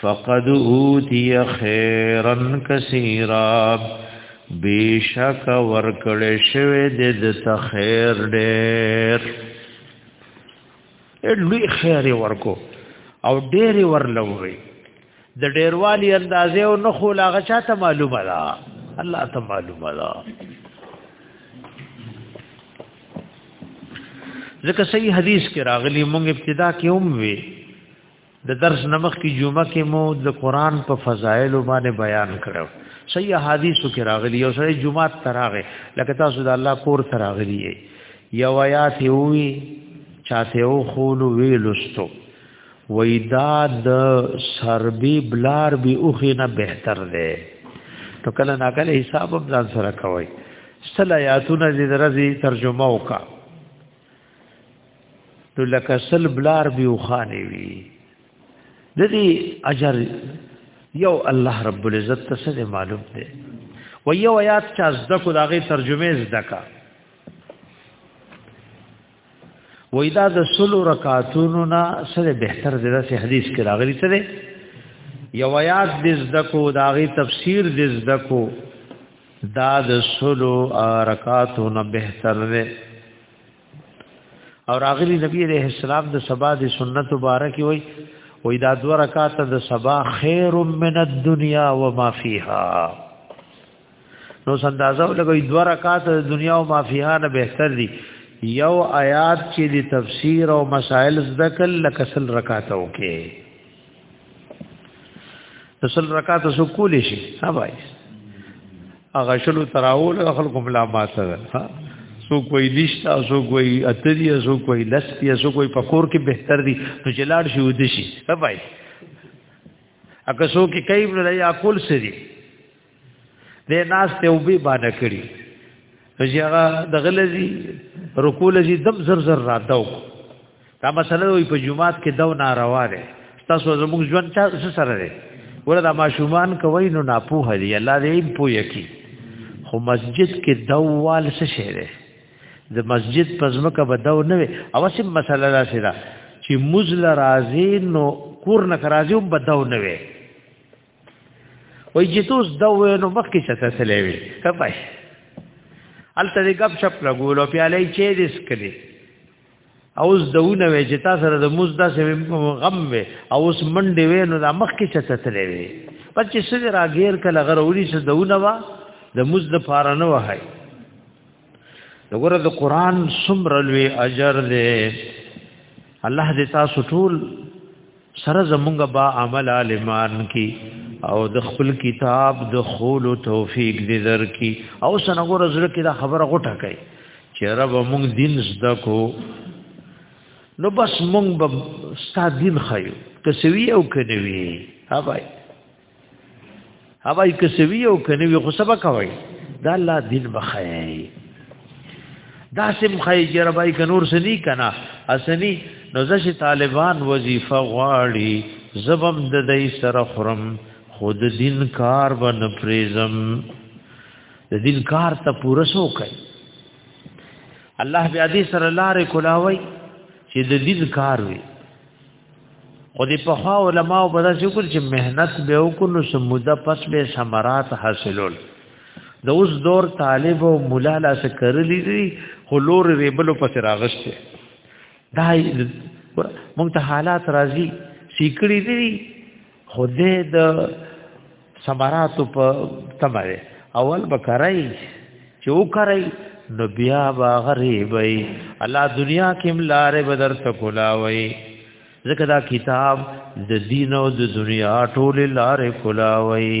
A: فقد اوتی خیرا کثیرا بیشک ورکړې شوی د ته خیر ډېر لوی خیر ورکو او ډېر ورلوي د ډېروالی اندازې او نه خو لاغه چاته معلومه ده الله ته معلومه ده ځکه صحیح حدیث کې راغلی مونږ ابتدا کې هم وی د درس نمخ کی جمعه کې مو د قران په فضایل باندې بیان کړو صحیح حدیثو کې راغلی او صحیح جمعه تراغه لکه تاسو د الله کور تراغلی یو آیات وی چاته او خول ویلستو وېدا د سربي بلار به اوخه نه بهتر دی نو کله نا کله حساب هم ځان سره کوي سل آیاتونه دې درځي ترجمه وکړه نو لکه سل بلار بیو خانې وی د دې اجر یو الله رب العزت ته څه معلوم دی و یو آیات چې از د کو دغه ترجمه زده کا وای دا د سلو رکعاتونو نه سره بهتر دی دا حدیث کې راغلی څه دی یو آیات د زده کو داغه تفسیر د زده کو دا د سلو رکعاتونو بهتر دی او راغلی نبی عليه السلام د سبا د سنت مبارک وي وې دا دو رکعات د سبا خیر من الدنیا و ما فیها نو اندازه لګوي دو رکعات د دنیا او ما فیها نه بهتر دي یو آیات چې د تفسیر او مسائل ذکر لکسل رکعات وکي تسل رکعات سو کول شي ها بھائی هغه شلو تراول خلکو ملا ما سره ها سو کوئی نشتا سو کوئی اتری سو کوئی لستی سو کوئی پکور کې بهتر دي نو جلاړ شي ودی شي ها بھائی اګه سو کې کای بل یا کول سری دې ناس ته وبي باندې کړی چې هغه د غلزي رکوع لزي دم زر زر راتاو دا مسله وي په جمعات کې دو ناروا ده تاسو زموږ ژوند چا سره ده وردا ماشومان کوي نو ناپوه دي الله دې پوي کی خو مسجد کې دوال څه شي ده د مسجد پزمکه به دو نه وي او سم مسله دا سره چې مزل راځي نو کور نه راځي هم بدو نه وي وای چې توس دا وینو مخکې څه څه لوي کپای الته دې غب شپ لګول او پیالې چې دې سکلي او اوس دونه وې چې تاسو سره د موز داسې غم وې او اوس منډې وې نو دا مخکې څه څه لوي پد چې سړي راګیر کله غروري څه دونه وا د موز د پاره نه وای وګوره د قران سمرلوي اجر دې الله دې تاسو ټول سره زمونږ با عمل عالمان کی او د خپل کتاب د خول توفیق دې در کی او سنګور زړه کې دا خبره غټه کوي چې رب مونږ دین زده کو نو بس مونږ به ستا دین خایو که سوي او کنوي ها بھائی هواي کسوي او کنوي خو سبا کوي دا الله دین بخای دا سم خای جربای ک نور سني کنا اسني نو زش طالبان وظیفه غواړي زبم د دې سره خرم خود دین کار بن پریزم د دین کار ته پوره سو کوي الله بیا دې سره لارې کولاوي چې د دین کار وي خو دې په خوا علما او بدا شکر چې مهنت به وکړو سموده پس به ثمرات حاصلول د اوس دور طالب او مولا لا څه کړلی دي خو لور ریبلو پس راغشته دا مونږ ته حالات راځي سیکړی دي خو دې د ثمرات په تمره اول بکرای چې وکړی نو بیا با غریبی الله دنیا کې ملاره بدر تکولاوي ځکه دا کتاب د دین او د دنیا ټول لارې کولاوي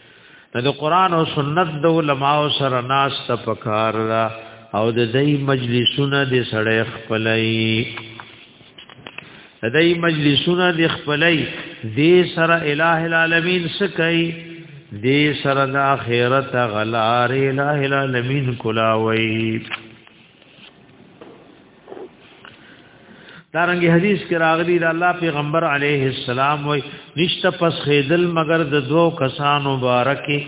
A: نو د قران او سنت د علماء سره ناس ته پکار را او د دې مجلسونه د سړی خپلای د دې مجلسونه د خپلای د سره الٰه العالمین سکای د سره د اخرت غلار الٰه العالمین کولاوي دارنګ حدیث کې راغلی د الله پیغمبر علیه السلام وای نشته پس خیدل مگر د دوو کسانو مبارکي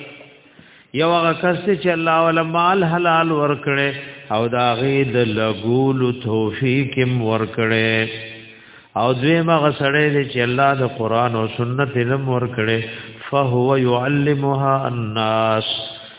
A: یو هغه کس چې الله ولا مال حلال ورکړي او دا غي د لګول توفیق هم ورکړي او دوی مغه سړی دی چې الله د قران او سنت علم ورکړي فهو يعلمها الناس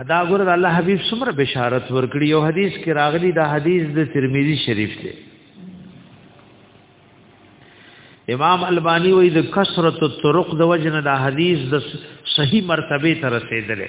A: ادا ګور الله حبیب سمر بشارت ورکړي او حدیث کې راغلي دا حدیث د ترمذی شریف دی امام البانی وی د کثرت الطرق د وجنه دا حدیث د صحیح مرتبه ته رسیدلی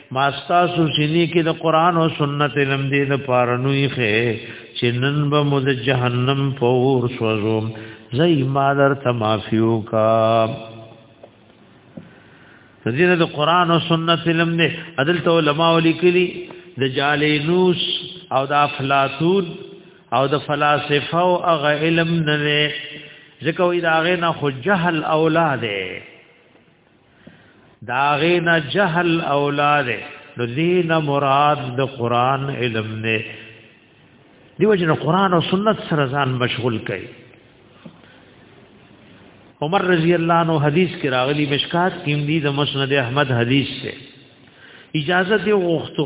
A: ما تاسو سینې کې د قران او سنت علم دې د پارنوي خې چې نن به مو د جهنم پور سوزو زې ما در تمافیو کا دې د قران او سنت علم دې عدل تو علماء لیکلي د جالینوس او د افلاطون او د فلاسفه او هغه علم نه ځکه وې دا غې نه خو جهل اولاده داغه نه جهل اولاد نو دین مراد د قران علم نه دیو جن قران او سنت سره ځان مشغول کړي عمر رضی الله عنه حدیث کې راغلی مشکات کیم دی د مسند احمد حدیث سے اجازه دی غوښتو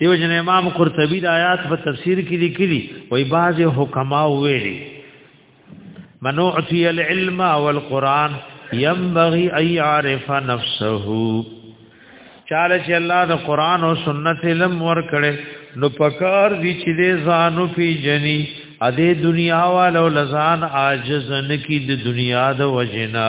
A: دیو جن امام قرطبی د آیات په تفسیر کې لیکلي وای باز حکما ویلي منو اتی العلم والقران ينبغي ان يعرف نفسه چاله چې الله د قران او سنت علم ور کړي نو پکار دي چې دې ځانو پی جني ا دې دنیا والو لزان عاجز نه کی د دنیا د وجنا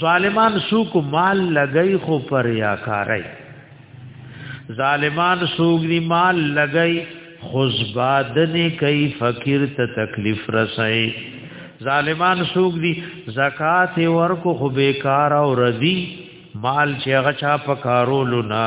A: ظالمان سوق مال لګی خو پر یا کاری ظالمان سوق دی مال لګی خزبادنه کوي فقیر ته تکلیف رسای ظالمان سوق دی زکات ورکو خو بیکار او ردی مال چې هغه چا پکارولو نه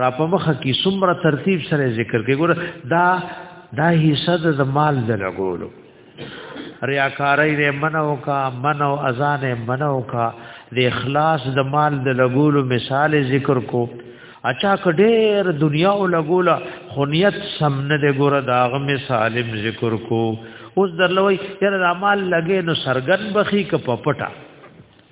A: را په مخه کې څومره ترتیب سره ذکر کې ګوره دا دا حصہ د مال د لګولو ریاکاری دې منو کا منو اذان منو کا د اخلاص د مال د لګولو مثال ذکر کو اچا کډیر دنیا او لګولا خنیت سم نه د ګوره داغه مثالم ذکر کو اوس درلوي یره د مال لګې نو سرګن بخي ک پپټا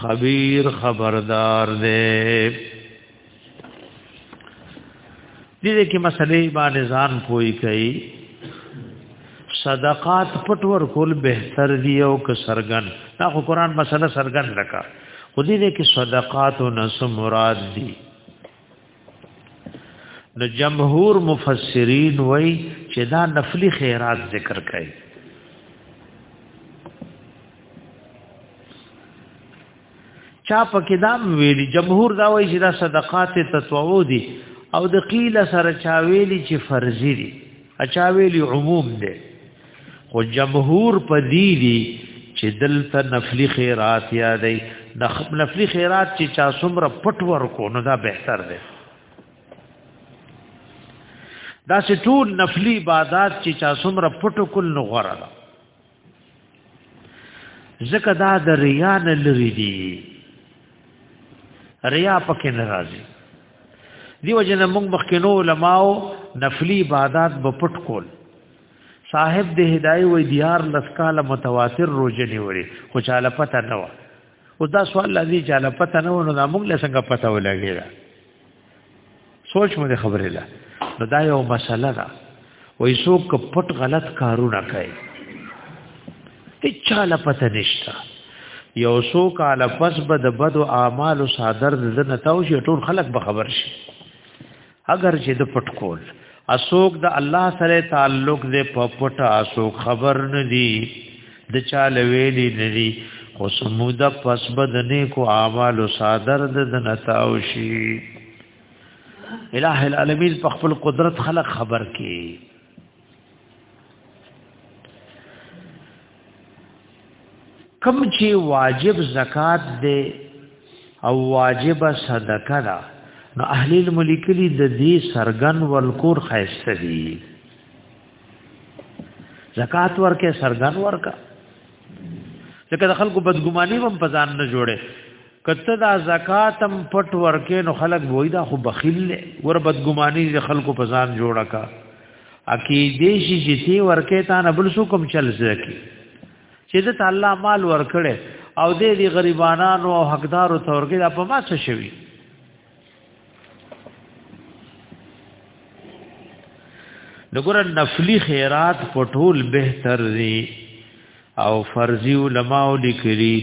A: خبير خبردار دی دې کې مسلې باندې ځان پوي کوي صدقات پټ ور کول بهتر دی او که سرګن دا خو قران مسله سرګن لکا خو دې کې صدقات او نس مراد دي نو جمهور مفسرین وای چې دا نفلی خیرات ذکر کړي چا پکې دا ویلي جمهور دا وای چې دا صدقات تطوع دي او د قیل سره چا ویلي چې فرضي دي اچا ویلي عموم دي خو جمهور په دی دی چې دلته نفلی خیرات یادې د نفلی خیرات چې چا څومره پټ ورکو نو دا بهتر دی دا چې ټول نفلی عبادت چې چا څومره پټ کول نو غره ده ځکه دا د ریا نه لري دي ریا پکې ناراضي دیو جن موږ مخکینو علماو نفلی عبادت به پټ کول صاحب د هدايه وې دیار لسکاله متواتر روزه نیولې خو چاله پته نه و او دا سوال لذي چاله پته نه و نو موږ له څنګه پته ولګیږي سوچ مو خبره لا نو دا یو مسله ده وای څوک پټ غلط کارونه کوي ته چاله پته نشته یو څوک علا پس به د بدو اعمال صادر د نه تاو شي ټول خلک به خبر شي اگر چې د پټ کول اسوک د الله سره تعلق دې په پټ اسو خبر نه دی د چا لویلی نه دی خو سموده پس بد نه کو اعمال صادر د نتاو شي الہ العالمین په خپل قدرت خلق خبر کی کم چې واجب زکات دی او واجب صدقه ده نو اهل الملکلی د دې سرغن ورکور خیسته دي زکات ورکه سرغن ورکا ځکه د خلکو بدګماني هم پزان نه جوړه کته دا زکاتم پټ ورکې نو خلک وای دا خو بخیل له ور بدګماني د خلکو په ځان جوړه کا اکی دیشی چې تی ورکې تا نه بل سو کوم چل زکی چې د الله مال ورکړې او دې دې غریبانو او حقدارو تورګې دا په ما څه شوی دغه نفلی خیرات په ټول بهتر دی او فرضی علماء لیکلی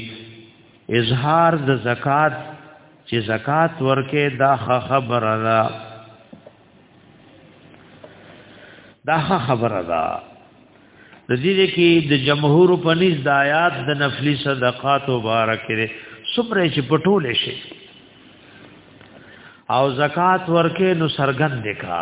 A: اظهار د زکات چې زکات ورکه دا خبره ده دا خبره ده د دې کې د جمهور په نس د آیات د نفلی صدقات مبارک لري سپره چې پټول شي او زکات ورکه نو سرګند کا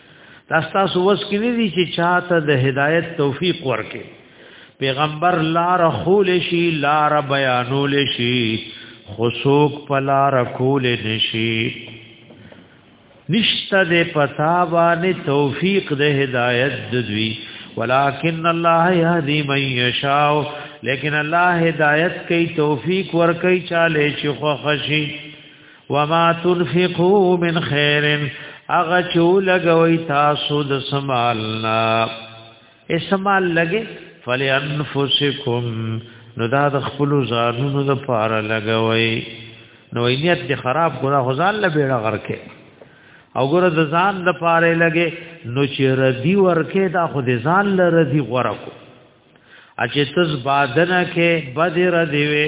A: دا تاسو وس کې نه دي چې چاته د هدایت توفیق ورکې پیغمبر لار خول شي لار بیانول شي خصوص په لار کول نشي نشته د پتا باندې توفیق د هدایت د دوی ولکن الله یهدی من یشاء لیکن الله هدایت کوي توفیق ور کوي چاله چې خو خشي وما تنفقوا من خير اغه چولګوي تاسو د سمالنا اسمال لګي فلانفسکم نو دا د خپل ځانونو د پاره لګوي نو نیت دې خراب ګره غزان له بیړه غرکه او ګره د ځان د پاره لګي نو چې ردی ورکه دا خو دې ځان له ردی غره کو اچې تز بادنه کې بدر دیوي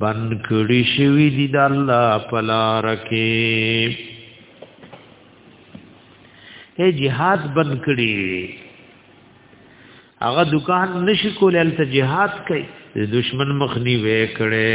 A: بن کړي شوی دی د الله پلار کې اے جهاد بن کړي هغه دکان نشي کولای الته جهاد کوي د دشمن مخنی وې کړي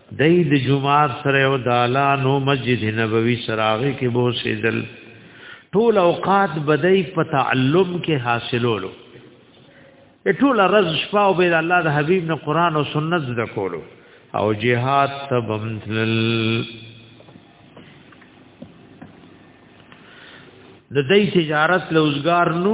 A: دای د جمعات سره او دالانو مسجد نبوي سراغه کې بو سیدل ټول اوقات بدای په تعلم کې حاصلولو ټول رز شپه او به الله د حبیب نه قران او سنت زده کولو او جهاد تبمتل د دې تجارت لوزګار نو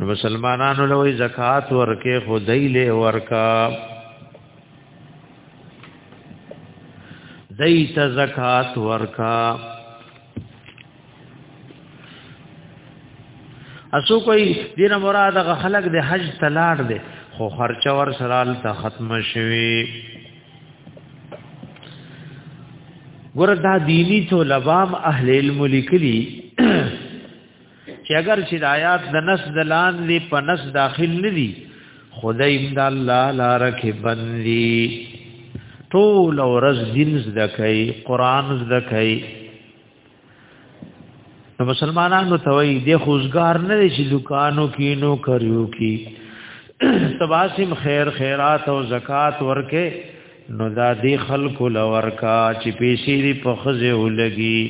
A: نو مسلمانانو له زکات ورکه خدای له ورکا دیت زکات ورکا اسو کوئی دین مراد غ خلق د حج تلاړ دے خو خرچه ور سرال ته ختم شوی ګور دا دینی تو لبام اهل الملک لی چې اگر چې د آیات د نس د لاندې په نس داخل نه دي خدای د الله لار کې بندي ټول ورځ دین زده کوي قران زده کوي نو مسلمانانو ته وایي د خوزګار نه دي چې دکانو کې نو کریو کې تباسم خیر خیرات او زکات ورکه نو دا دی خلق لورکا چې پیسې په خزه ولګي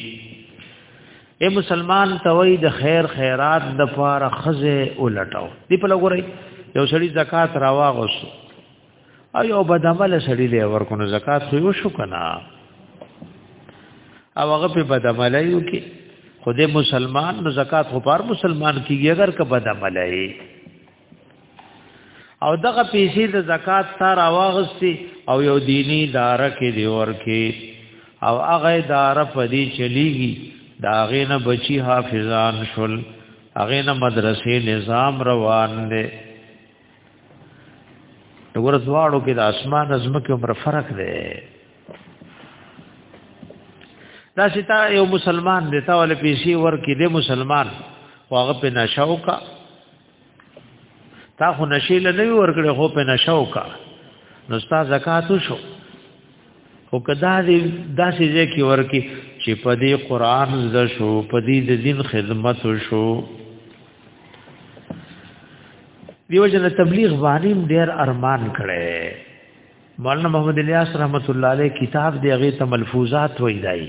A: اے مسلمان توي د خیر خیرات د فار خزه ولټاو دی په لګوري یو سړی زکات راواغوس او یو بدعمل سړی له ورکونو زکات خو یو شو کنه او هغه په بدعملایو کې خود مسلمان نو زکات خو پر مسلمان کیږي اگر که بدعملای او دغه پیسې د زکات سره واغستی او یو دینی دار کې دی ورکی او هغه دار په دې چلیږي دا غینه بچی حافظان شول هغه نه مدرسې نظام روان دی وګوره دواړو کې د اسمان ازمکه عمر فرق دی دا چې تا یو مسلمان دی تا ول پیسې ورکې دی مسلمان واغه په نشاو کا تا خو نشي له نه ورګړې خو په نشو کا نو ستا زکات شو او کدا دې داسې ځای کې ورکی چې په دې قران ز شو په دې د دین خدمت شو دیو جن تبلیغ باندې ډېر ارمان کړي مولانا محمد الیاس رحمت الله علیه کتاب دی هغه ته ملفوظات وای دی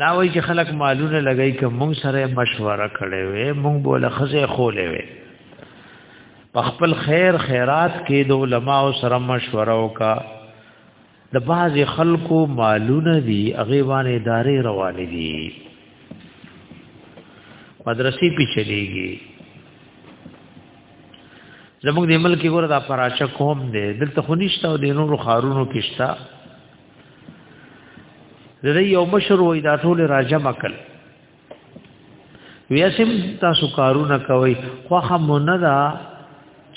A: دا وای چې خلک مالونه لګای ک مونږ سره مشوره کړي وي مونږ بوله خزه خولې وي په خپل خیر خیرات کې د علما سره مشوره وکا د بعض خلکو مالونه دي هغه باندې ادارې روان دي مدرسې پیچلېږي زموږ د ملک ګور دا پراشه کوم دی دلته خو نشته او د نورو خارونو کې شته د دې یو مشر وې دا ټول راجم کړ ویاسم تاسو کارونه کوي خو هم نه دا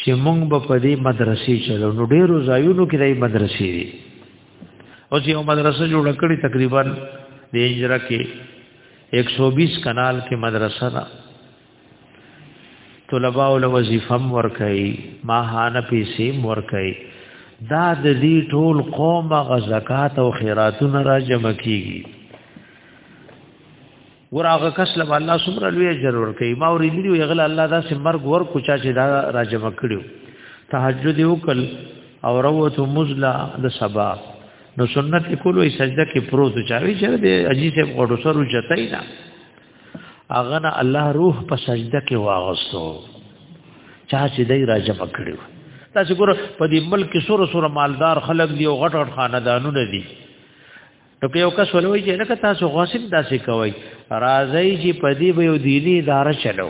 A: چې مونږ به په دې مدرسې چلو نو ډېرو ځایونو کې دای مدرسې دي او چې یو مدرسه جوړ کړی تقریبا د هجره کې 120 کنال کې مدرسه ده طلباء له وظیفم ور کوي ما هانه پیسې ور کوي دا د دې ټول قوم غ زکات او خیراتونه را جمع کیږي ور هغه کس له الله سمره لوی اجر ور کوي ما ورې دی وی غل الله دا سم مرګ ور کوچا چې دا را جمع کړو تهجد وکړ او روت مزلا د سبا نو سنت کولو سجده کې پروت چاوي چې د اجي سه غړو سره چتای نه هغه نه الله روح په سجده کې واغستو چا چې دای را جمع کړو تاسو ګور په دې ملک کې سور سور مالدار خلک دی او غټ غټ خاندانونه دي نو که یو کس ولوي چې لکه تاسو غاصب داسې کوي راځي چې په دې به یو دیني اداره چلو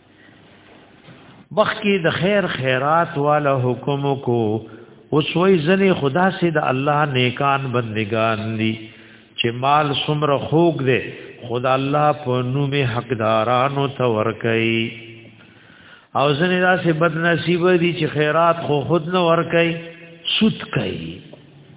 A: مخکې د خیر خیرات والا حکم کو اوس وی ځنې خدا سي د الله نیکان بندگان دي چې مال سمره خوګ دي خدا الله په نوم حقدارانو ته ورکي او ځنې داسې بد نصیب دي چې خیرات خو خود نه ورکي سود کوي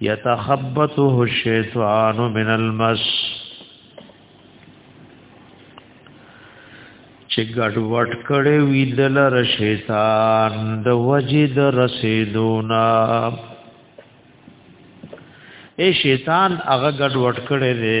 A: يتخبطه الشيطان من المس چې ګډ وټ کړي وی دلر شیطان د وجد رسیدونا اے شیطان هغه ګډ وټ کړي دي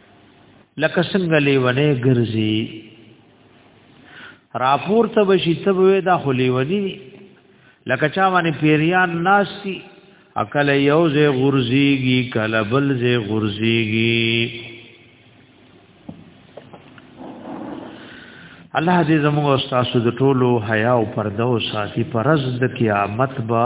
A: لکه څنګه لیونه ګرځي راپور ته بشي ته وې دا خو لیونی لکه چا باندې پیریان ناشتي عقل یو زه غرزيږي کله بل زه غرزيږي الله دې زموږ استاد د ټولو حیا او پرده او ساتي پرز د قیامت با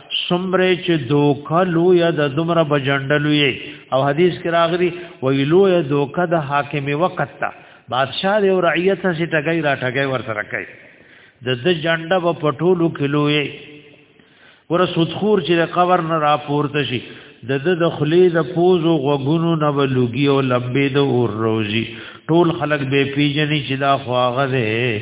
A: سمره چې دوکه لوی د دومره بجندلو یې او حدیث کې راغلی وی لوی دوکه د حاکم وقت ته بادشاہ دی او رعیت سره ټګي را ټګي ور سره کوي د د جنډه په پټولو کلو یې ور سودخور چې قبر نه را پورته شي د د د خلی د پوز او غوګونو نه ولوګي او لبې د اور روزي ټول خلک به پیجنې چې دا خواغه ده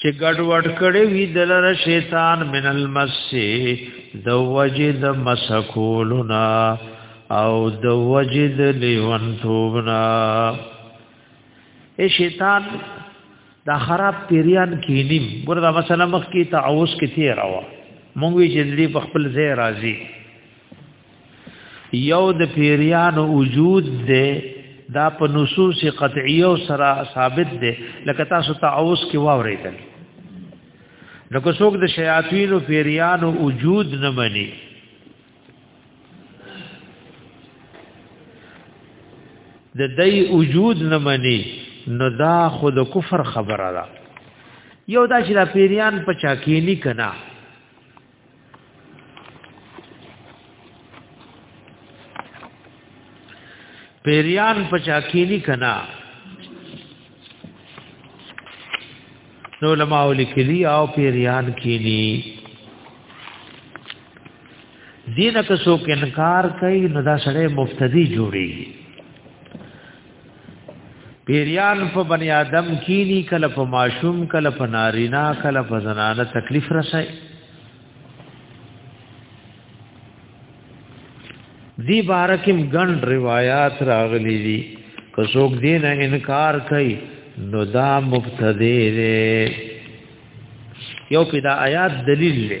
A: چې ګډ وډ کړي وی دلر شیطان من المسی د وجد مسکولنا او د وجد لیونتوبنا ای شیطان دا خراب پیریان کینیم ګوردا مثلا مخ کی تعوس کی تیرا وا مونږ وی چې دې په خپل ځای راځي یو د پیریان وجود دی دا په نصوص قطعیه سره ثابت دی لکه تاسو ته اوس کې واورېدل لکه څوک د شیاطین او پیریان وجود نه مني د دای وجود نه مني نو دا خود کفر خبره ده یو دا چې دا پیریان په چا کې نه کنا پیریان په چاکینی کنا نو علماء لیکلی او پیریان کینی دینه که څوک انکار کوي نو دا سړی مفتدی جوړیږي پیریان په بنی آدم کینی کله په ماشوم کله په نارینا کله په زنانه تکلیف رسای دی بارکم ګن روایت راغلی دي که څوک دین انکار کوي نو دا مبتدی دی یو پیدا آیات دلیل دی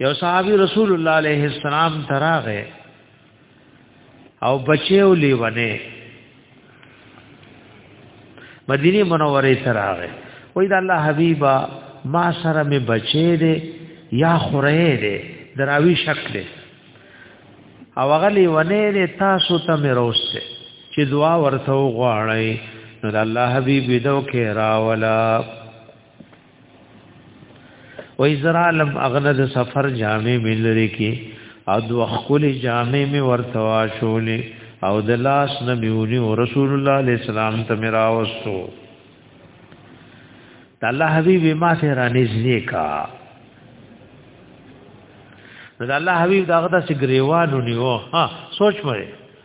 A: یو صحابي رسول الله عليه السلام تراغه او بچیو لیونه مدینه منوره تراغه وای دا الله حبیبا ما سره می بچی دی یا خوره دی دراوی شک دی او هغه لیونه دی تاسو ته می روسته چې دعا ورته وغواړی نو د الله حبیب دو کې راولا وای زرا لم اغنه د سفر جامې ملري کې او د خپل جامې می ورته واشولې او د لاس نبیونی او رسول الله علیه السلام ته میرا وسو الله حبیب ما سره رانیزنی کا نو الله حبیب داغه د سګریوانو نیو ها سوچ مې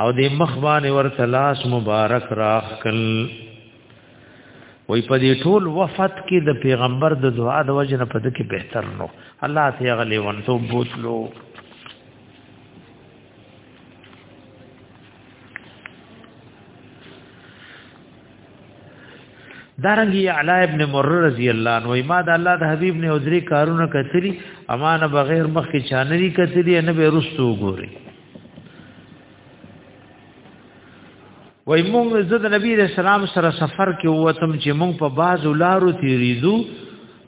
A: او د مخ باندې ورته لاس مبارک راخل وای په دې ټول وفات کې د پیغمبر د دعا د وجنه په دې کې بهتر نو الله ته غلې ونته بوتلو دارنګي اعلی ابن مر رضی الله عنه ما د الله د حبیب نه او درې کارونه کتلی امانه بغیر مخ کې چانری کتلی نه به رستو ګوري وای مونږ زه د نبی رسول الله سره سفر کې ووتم چې مونږ په بازو لارو تیریدو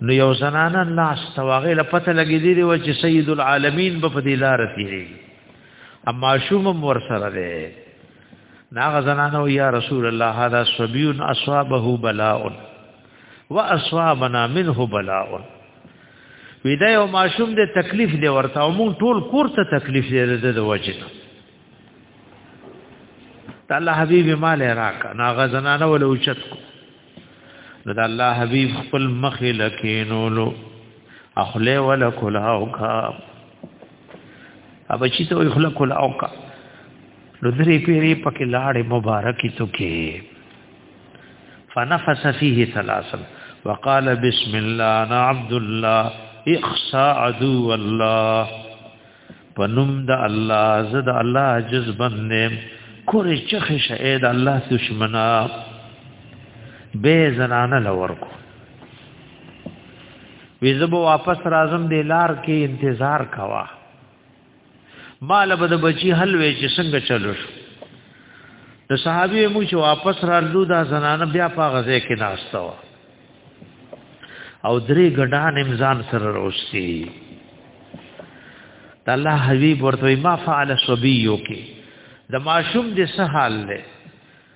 A: نو یو زنانه لاس تواغه لپته لګی دی و چې سید العالمین په دې لار تیری اما شوم ور سره ده ناغه زنانه یا رسول الله هذا صبی اصابه بلاء واصابنا منه بلاء وی دا یو ماشوم د تکلیف دی ورته او مونږ ټول کور ته تکلیف دی د وجه ته الله حبیب مال راک نا غزنانه ول اوچت کو نو د الله حبیب خپل مخ لکینولو اخله ول کلاو کا اب چی ته اخله کلاو کا نو درې پیری پکې لاړې مبارکې تو کې فنفس فيه ثلاثا وقال بسم الله انا عبد الله اخشى عدو الله پنوم د الله زد الله جذبن نیم کور چخ شهید الله دشمنا به زنانه لور کو وی زبو واپس رازم دی لار کې انتظار کوا مال بد بچی حل وی چې څنګه چلو شو د صحابي مو چې واپس رالو دا زنانه بیا په غزه کې ناشته و او درې غډان امزان سره روستي د الله حبيب ورته ما فعل صبيو کې د ماشوم د سهال له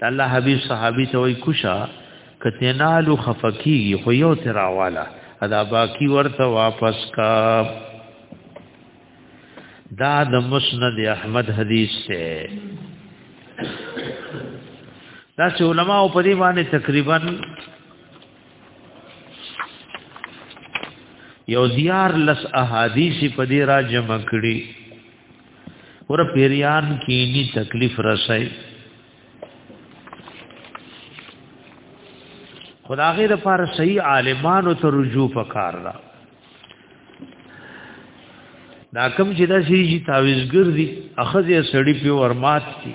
A: د الله حبيب صحابي ته وای کوشا کته نالو خفقيږي خو یو تراواله ادا باقی ورته واپس کا دا د مسند احمد حدیث ته دا چې علما په دې باندې تقریبا یو دیار لس احادیث په دې را جمع کړي ور پیریان کینی تکلیف رسای خدا غیر پر صحیح عالمانو ته رجوع پکار را دا کم چې دا شي چې تعویزګر دي اخذ یې سړی په ورمات کی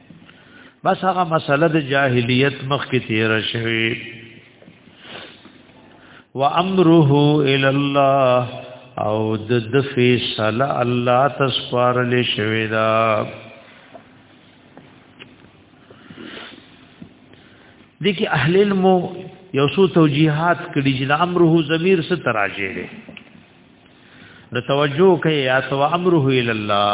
A: بس هغه مسله د جاهلیت مخ کې تیر شوی و امره ال الله او د د فیصله الله تسپارل شوی دا دي کې اهل علم یو څو توجیهات کړي چې د امره ضمیر څخه تراجه دي د توجه کوي یا تو امره ال الله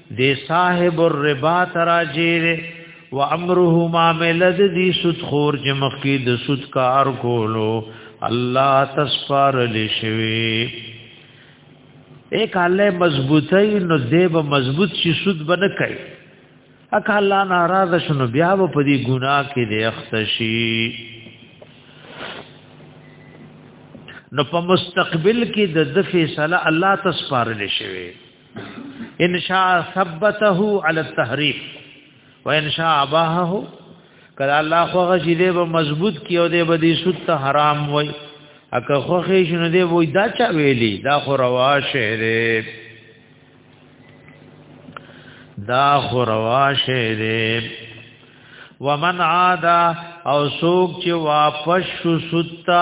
A: دی صاحب الربا تراجیر و امره معاملد دی سود خور چې مخکی د سود کار کولو الله تسفار لشوی ایک الله مضبوطی نو دیب مضبوط شي سود بنه کوي اک الله ناراض شنو بیا په دې ګناه کې د اختشي نو په مستقبل کې د فیصله الله تسفار لشوی ان شاء ثبته على التحريف وان شاء اباهه کله الله خو غشي دې به مضبوط کیو دې به دې سود ته حرام وای اکه خو خې شنو دې وای دا چا ویلی دا خو روا شه دې دا خو روا شه دې ومن عادا او سوق چې واپس شو سود ته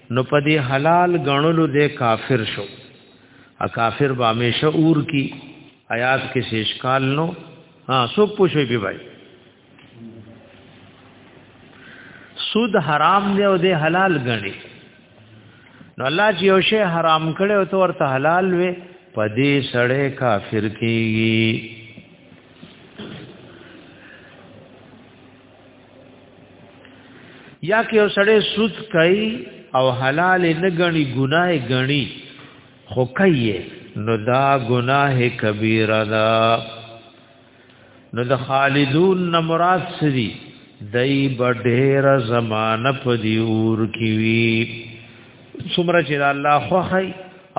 A: نو په دې حلال غنلو دې کافر شو ا کافر به همیشه اور کی آیات کې شیشکال نو ها سو پوښوي به بھائی سود حرام دی او دې حلال غني نو الله چې یو شی حرام کړي او تو ورته حلال وي په دې سړې کافر کیږي یا کې یو سړی سود کوي او حلال نه غني ګناه غني خو کوي نو دا ګناه کبیره ده نو د خالدون نه مراد سری دای بډیر زمانہ په دی اور کی وی سمره چې الله خوخی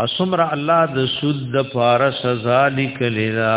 A: او سمره الله د سود د پار سزا لیکلی دا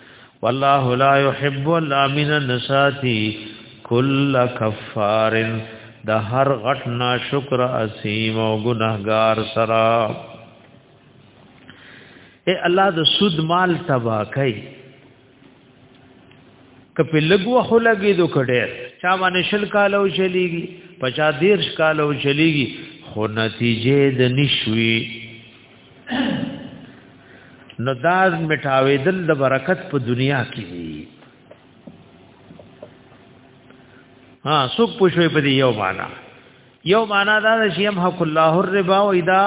A: والله لا يحب الامن النساتی کل کفار د هر غټ نا شکر اسیم او گناهګار سرا اے الله د سود مال تبا کوي کپه لګو خو لګي دو کډه چا باندې شل کال او چلیږي پچا دیرش کال او چلیږي خو نتیجه د نشوي نو دا مټاوېدل د برکت په دنیا کې دي ها څوک پوښوي په دې یو معنا یو معنا دا چې هم حق الله الربا او ادا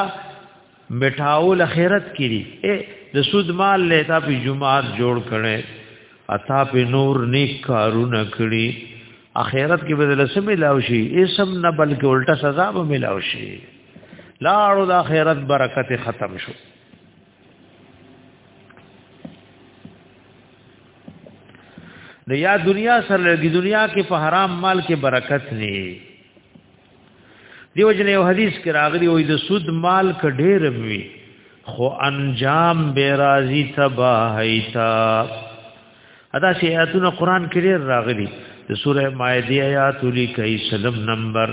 A: مټاول اخرت کې دي د سود مال له تا په جمعات جوړ کړي اتا په نور نیک کارونه کړي اخرت کې بدل سم ملاوي شي اسم نه بلکې الټا سزا به ملاوي شي لاړو د آخرت برکت ختم شو د یا دنیا سره لګي دنیا کې په حرام مال کې برکت نه دیو جن یو حدیث کې راغلی وي د سود مال ک ډېر وي خو انجام به راضی تباہی تا ادا شی آیاتونه قران کې ډېر راغلي د سوره مائده آیات لیکي سلم نمبر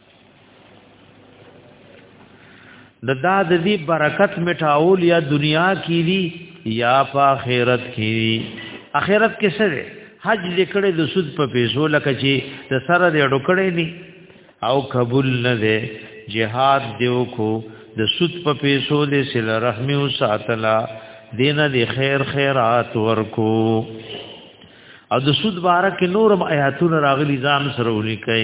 A: د دا د دې برکت مټاول یا دنیا کې دي یا په آخرت کې دي آخرت کې څه دی حج لیکړې د سود په پیسو لکه چې د سره دې ډوکړې دي او قبول نه دی jihad دیو کو د سود په پیسو دې سل رحمی او ساتلا دین دې خیر خیرات ورکو او د سود بارک نورم آیاتونه راغلي ځان سره ولیکي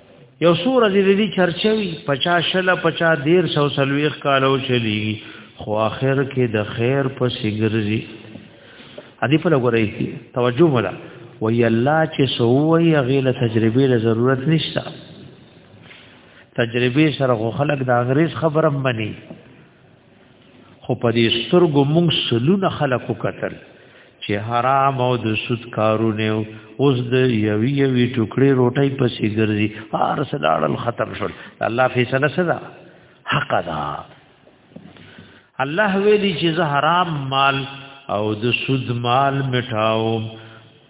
A: یو سور دې دې چرچوي 50 شله 50 دیر سو سلويخ کالو چلی خو اخر کې د خیر په سیګرزي ادي په لګورې کې توجه ولا وی الله چې سووي غیله تجربه له ضرورت نشته تجربه سره خلک د انګريز خبره مني خو په دې سترګو موږ سلونه خلکو قتل چې حرام او د سود کارونه اوس د یوی یوی ټوکړي روټي پسې ګرځي هر سلاړل ختم شول الله فیصله سزا حق دا الله ویلی چې زه حرام مال او د سود مال مټاوم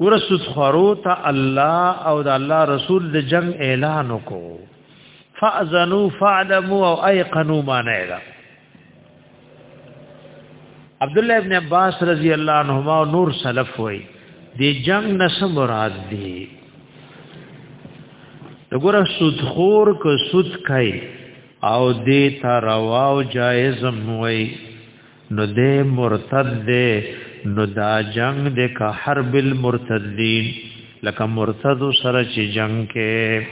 A: ګور سود خورو ته الله او د الله رسول د جنگ اعلان وکړو فاذنوا فعلموا او ايقنوا ما نعلم عبد الله ابن عباس رضی الله عنهما او نور سلف وای دی جنگ نس مراد دی وګوره سود خور کو سود کای او دی تا روا او جایز وای نو دې مرتد دې نو دا جنگ دې کا حرب المرتدین لکه مرتد سره چې جنگ کې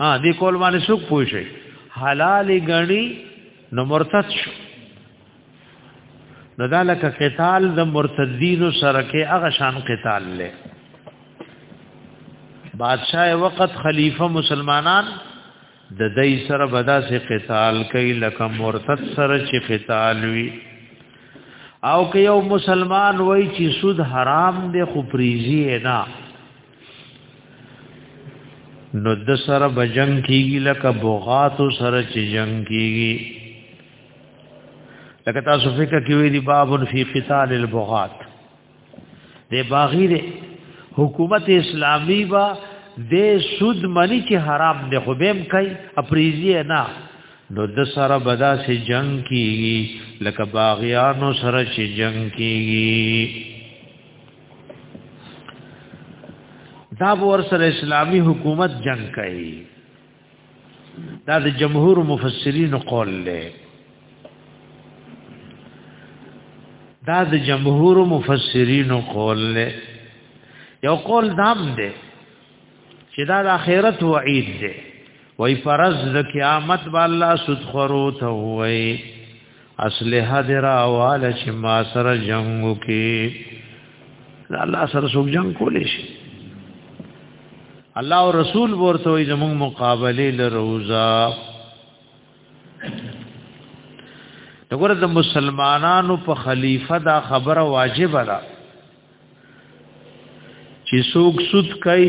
A: ها دې کول باندې څوک پوښي حلال غني نو مرتد شو نو دا لکه قتال د مرتدینو سره کې هغه شان قتال لې بادشاہ وقت خلیفہ مسلمانان د دای سره بدا سي قتال کوي لکه مرتد سره چې قتال وي او که یو مسلمان وای چې سود حرام دی خو پریزي نه نو د سره بجنګ کیږي لکه بوغاتو سره چې جنگ کیږي لکه تاسو فکر کې ویلي بابن فی قتال البغات د باغی دی حکومت اسلامی با د سود منی چې حرام دی خو بهم کوي اپریزی نه نو د سره بدا سي جنگ کیږي لکه باغیانو سره چې جنگ کیږي دا ور سره اسلامی حکومت جنگ کوي دا د جمهور مفسرین قول له دا د جمهور مفسرین قول له یو قول دام دی چې دا د آخرت وعید دی وای فرض د قیامت با الله سود خورو ته وای اصله دې را واله چې ما سره جنگ وکي الله سره څوک جنگ کولی شي الله او رسول ورته وي زموږ مقابله لروزا دغه د مسلمانانو په خلیفہ دا خبره واجب ده چې څوک سود کوي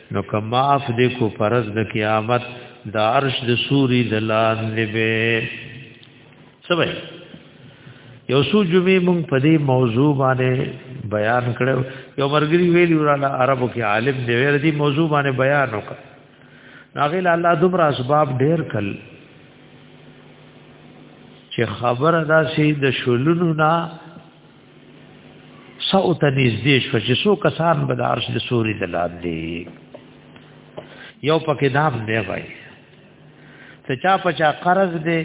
A: نو که معاف دې کو پرز د قیامت د عرش د سوري د لاندې به سبا یو سو جمعې مونږ په دې موضوع باندې بیان کړو یو مرګري ویلی وراله عربو کې عالم دی ور دې موضوع باندې بیان وکړ ناغیل الله دومره اسباب ډېر کړ چې خبره دا سي د شولونو نه سو ته نږدې شو چې څو کسان به د عرش د سوري د لاندې یو پکې دام دی وای ته چا پچا قرض دی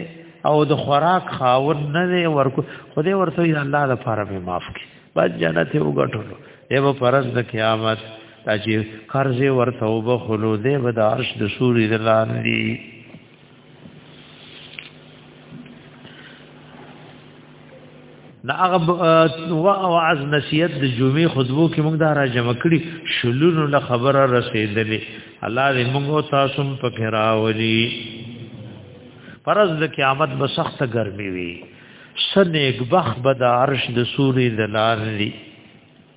A: او د خوراک خاور نه دی ورکو خدای ورته یې الله د فارم معاف کړي بس جنت یې وګټلو دیو پرز د قیامت چې قرض ورته وبخلو دی به د عرش د سوري د لاندې دا هغه واعظ نصیحت د جمعې خطبو کې موږ دا را جمع کړي شلونو له خبره رسیدلې الله دې موږ تاسو په خیراولي پرز د قیامت به سخت ګرمي وي سنېګ بخ بد عرش د سوري دلال دي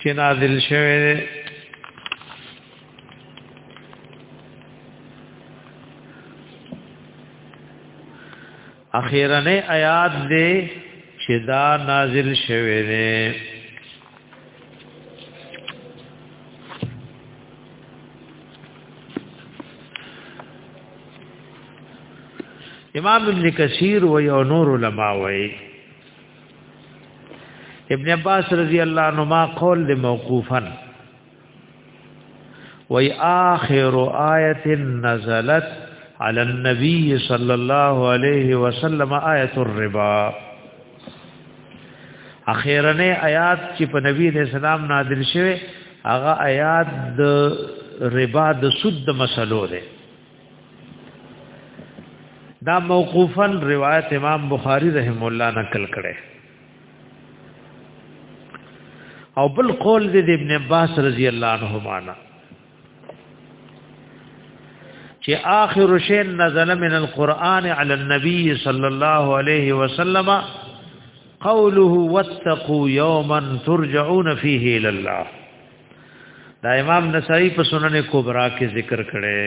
A: چې نازل شوه دی اخیرنه آیات دی چې دا نازل شوه دی امام ابن کثیر و یو نور علماء وایي ابن عباس رضی الله عنهما قول دی موقوفا وی آخر آیت نزلت علی النبی صلی الله علیه وسلم آیت الربا اخیرنه آیات چې په نبی علیہ السلام نازل شوه هغه آیات د ربا د سود مسلو ده دا موقوفا روایت امام بخاری رحم الله نقل کړي او بل قول دې د ابن عباس رضی الله عنه معنا چې آخر شی نزل من القرآن علی النبی صلی الله علیه وسلم قوله واتقوا يوما ترجعون فيه الى الله دا امام نسائی په سنن کبرا کې ذکر کړي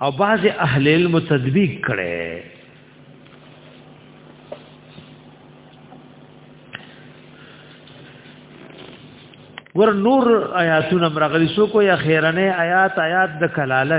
A: او بعض اهل علم تطبیق کړي ور نور آیاتونه مرغلی سو کو یا خیرنه آیات آیات د کلاله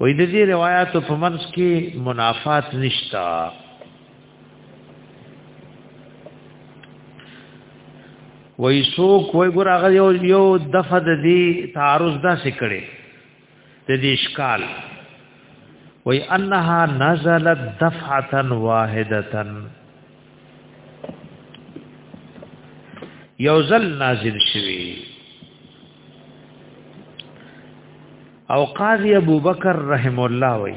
A: وې د دې روایت په منځ کې منافات نشتا وې څوک وې ګور هغه یو یو دفعه د دې تعارض دا سکړي د دې اشکال وې انها نزلت دفعه واحده یو ځل نازل شوی او قاضی ابو بکر رحم الله وی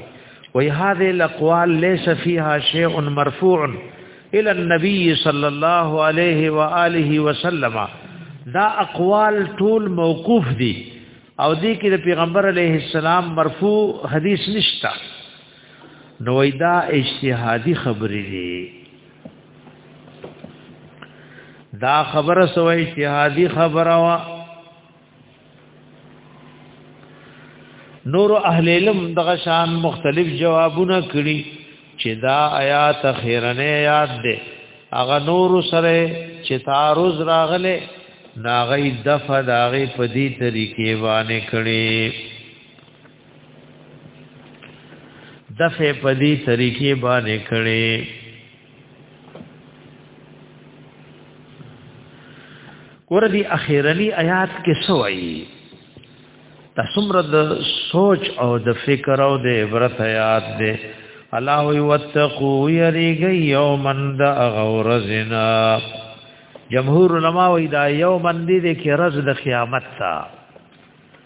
A: وی هذه الاقوال ليس فيها شيء مرفوع الى النبي صلى الله عليه واله وسلم دا اقوال ټول موقوف دي او دې کې د پیغمبر علیه السلام مرفوع حدیث نشتا نو دا اجتهادي خبرې دي دا خبره سو اجتهادي خبره وا نور اهل علم دغه شان مختلف جوابونه کړي چې دا آیات خیرنه یاد ده اغه نور سره چې تعارض راغله ناغی دفع داغی پدی طریقې وانه کړي دفع په دې طریقې باندې کړي ور دي اخیرلی آیات کې سوئی تسمره د سوچ او د فکر او د عبرت آیات دې الله وی وتقو یریږي یومن د غورزنا جمهور علما وی دا یومن دې کې رز د قیامت تا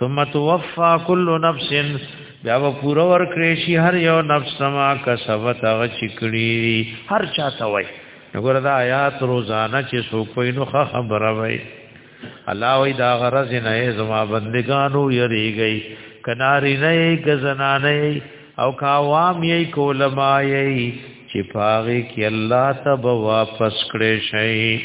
A: ثم توفى كل نفس بیا و پورا ور کړی شي هر یو نفس ما کسبت هغه چکړي هر چاته وای نګور دا آیات روزانه چې سو کوی نو خبره وای الله وای دا غرض نه زما بندگانو یریږي کناری نه غزنا نه او کاوام یې کولما یې چې پاغه کې الله تب واپس کړی شي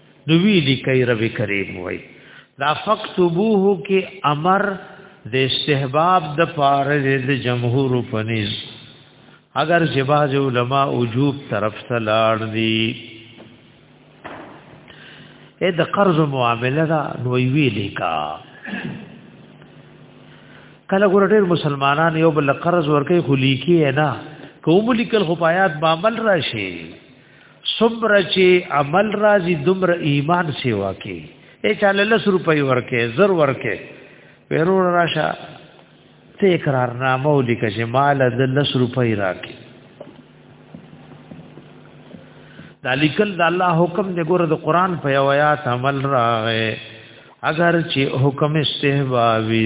A: نو وی لیکي رب کریم وای دا فکتبوه کې امر د استحباب د پاره د جمهور پنیز اگر جواز علماء وجوب طرف ته لاړ دي اې د قرض معامله دا نو وی لیکا کله ګور ډېر مسلمانان یو بل قرض ورکې خو لیکي نه کوم لیکل خو پایات بامل راشي صبر چې عمل راځي دمر ایمان سیوا کې اے چاله لس روپۍ ورکه زر ورکه ورور راشه ته اقرار نامه ولیکه چې مال د لس روپۍ راکې دا لیکل د الله حکم دی ګوره د قران په یو آیات عمل راغې اگر چې حکم استحبابي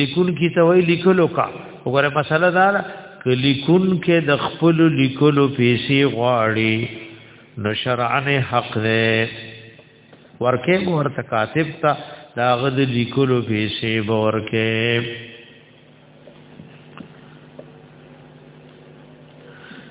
A: لیکون کی ته وای لیکلو کا وګوره مسله دا ده ک لیکون کې د خپل لیکلو پیسې غواړي نو شرعنه حق ده ورکه ورته کاتب ته دا غد لیکلو پیسې ورکه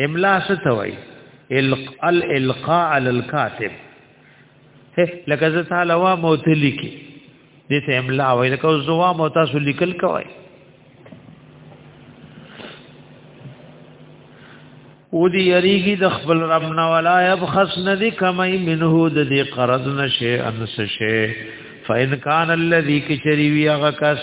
A: املا ستوي الالقاء على الكاتب لکه زه تعالی وا موت لیکي دې ته املا وای لکه زوا مو تاسو لیکل کوي او دی یریږي د خپل رب نه ولا يبخس ندی کمای منه د دې قرض نشه انس شه فإن كان الذي كشري ويغكس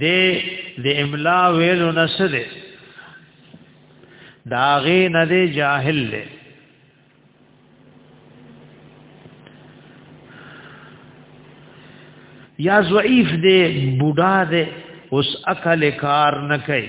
A: دې د املا ویلو نسره داغه نه دی جاهل له یا ضعیف دی بوډا دی اوس عقل کار نه کوي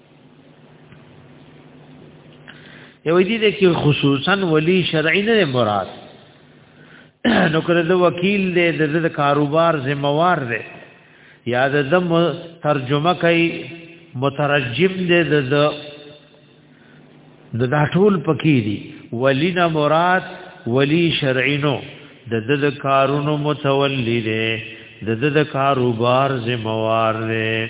A: یو دې دې کې خصوصا ولی شرعي نه مراد نو کړه د وکیل دې د کاروبار ذمہوار دې یا د ترجمه کوي مترجم دې د د دا ټول پکې دي ولی نه مراد ولی شرعي نو د د کارونو متولی دې د د کاروبار ذمہوار دې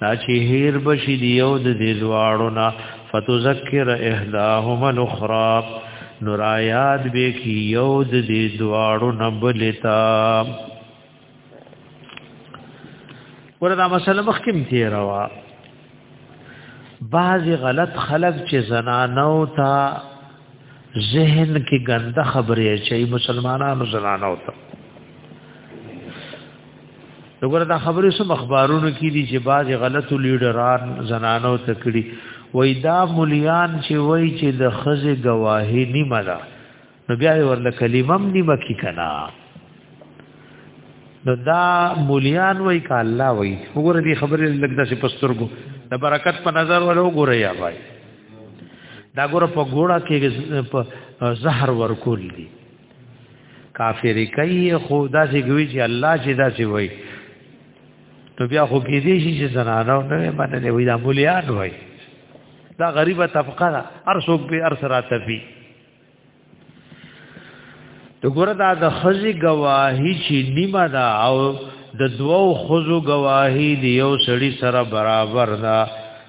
A: دا چې هیر بشي دی یو د دې دواړو نه فتذکر احداهما الاخرى نور آیات به کی یو د دې دواړو نه بلتا وردا مسله مخکم تیروا بعض غلط خلق چې زنانو ته ذهن کې ګنده خبرې چي مسلمانانو زنانو ته وګوره دا خبره سم اخبارونو کې دي چې بعض غلط لیډران زنانو تکړي وای دا مليان چې وای چې د خزه گواهی نیمه ده نو بیا ورله کلمم نیمه کی کنا نو دا مليان وای کا الله وای وګوره دې خبره لګدا چې پسترګو د برکت په نظر ولو ګوره یا وای دا ګوره په ګوړه کې زهر ورکول دي کافر کوي خو دا چې کوي چې الله چې دا چې وای نو بیا خو کې دي چې زنانو نه باندې وي دا مولیان وای دا غریبه طبقه ده هر څوک به هر سره تفي تو ګوره دا د خزي گواهی چې نیمه ده او د دوو خزو گواهی دی یو سړی سره برابر ده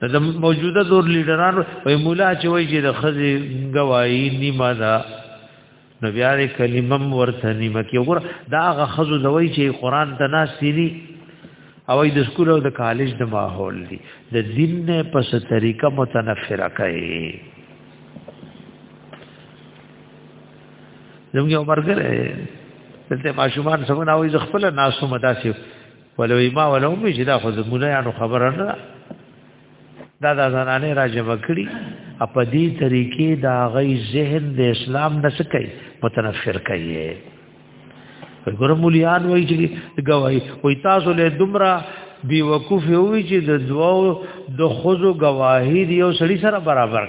A: د موجوده دور لیډرانو په مولا چې وایي چې د خزي گواہی نیمه ده نو بیا یې کلمه ورته نیمه کې وګور دا هغه خزو دوی چې قران ته ناسيري او د سکول او د کالج د ماحول دي د دین نه پس طریقه متنفره کوي زموږ یو مرګره دلته ماشومان څنګه ناوي خپل ناسو مداسي ولو ما ولو می چې دا خو زمونیانو خبره نه دا دا زنانه را جمع کړي په دې طریقې دا غي ذهن د اسلام نه سکي متنفر کوي ګرمولیان وایي چې ګواہی وي تاسو له دمرا بي وقوف وي چې د دواو د خزو گواهی دی او سړي سره برابر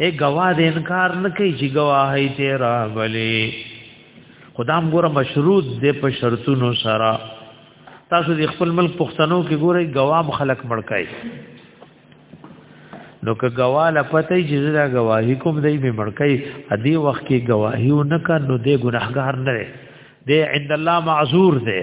A: اے گواه د انکار نه کوي چې گواهی ته راغلي خدام ګوره مشروط دی په شرطونو سره تاسو د خپل ملک پښتنو کې ګوره گواه خلق مړکای نو که گواه لپته چې دا گواهی کوم دی به مړکای ادي وخت کې گواهی نه کړو دی ګناهګار نه دی عند الله معذور دی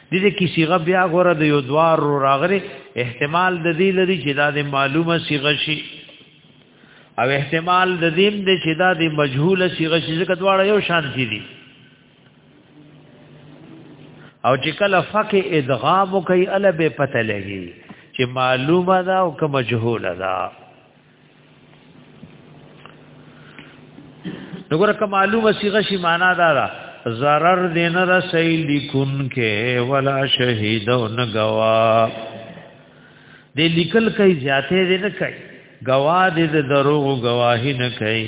A: د دې کې صيغه بیا غوړه د یو دوار رو راغره احتمال د دې لري چې دا د معلومه صيغه شي او احتمال د دې د چې دا د مجهوله صيغه شي ځکه دواړه یو شان دي او چې کله فک ادغام کوي ال به پته لګي چې معلومه ده او که مجهوله ده نګور که معلومه صيغه شي معنا دا ده zarar دین رسي لیکون کې ولا شهید او نه گوا دې لیکل کوي زیاته دې نه کوي گوا دې دروغ گواهی نه کوي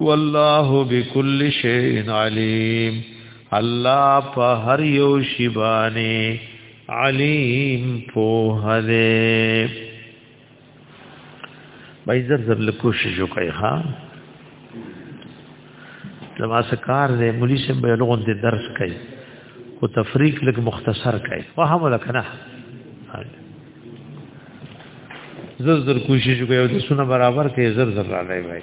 A: والله بكل شيء عليم الله په هر یو شی باندې علیم په هده بای زر زر له کوشش وکای ها زما سکار دې مولوی سم به لغون دې درس کوي او تفریق لګ مختصر کوي وهم لکنه زر زر کوشش وکای او د سونه برابر کوي زر زر را لای بای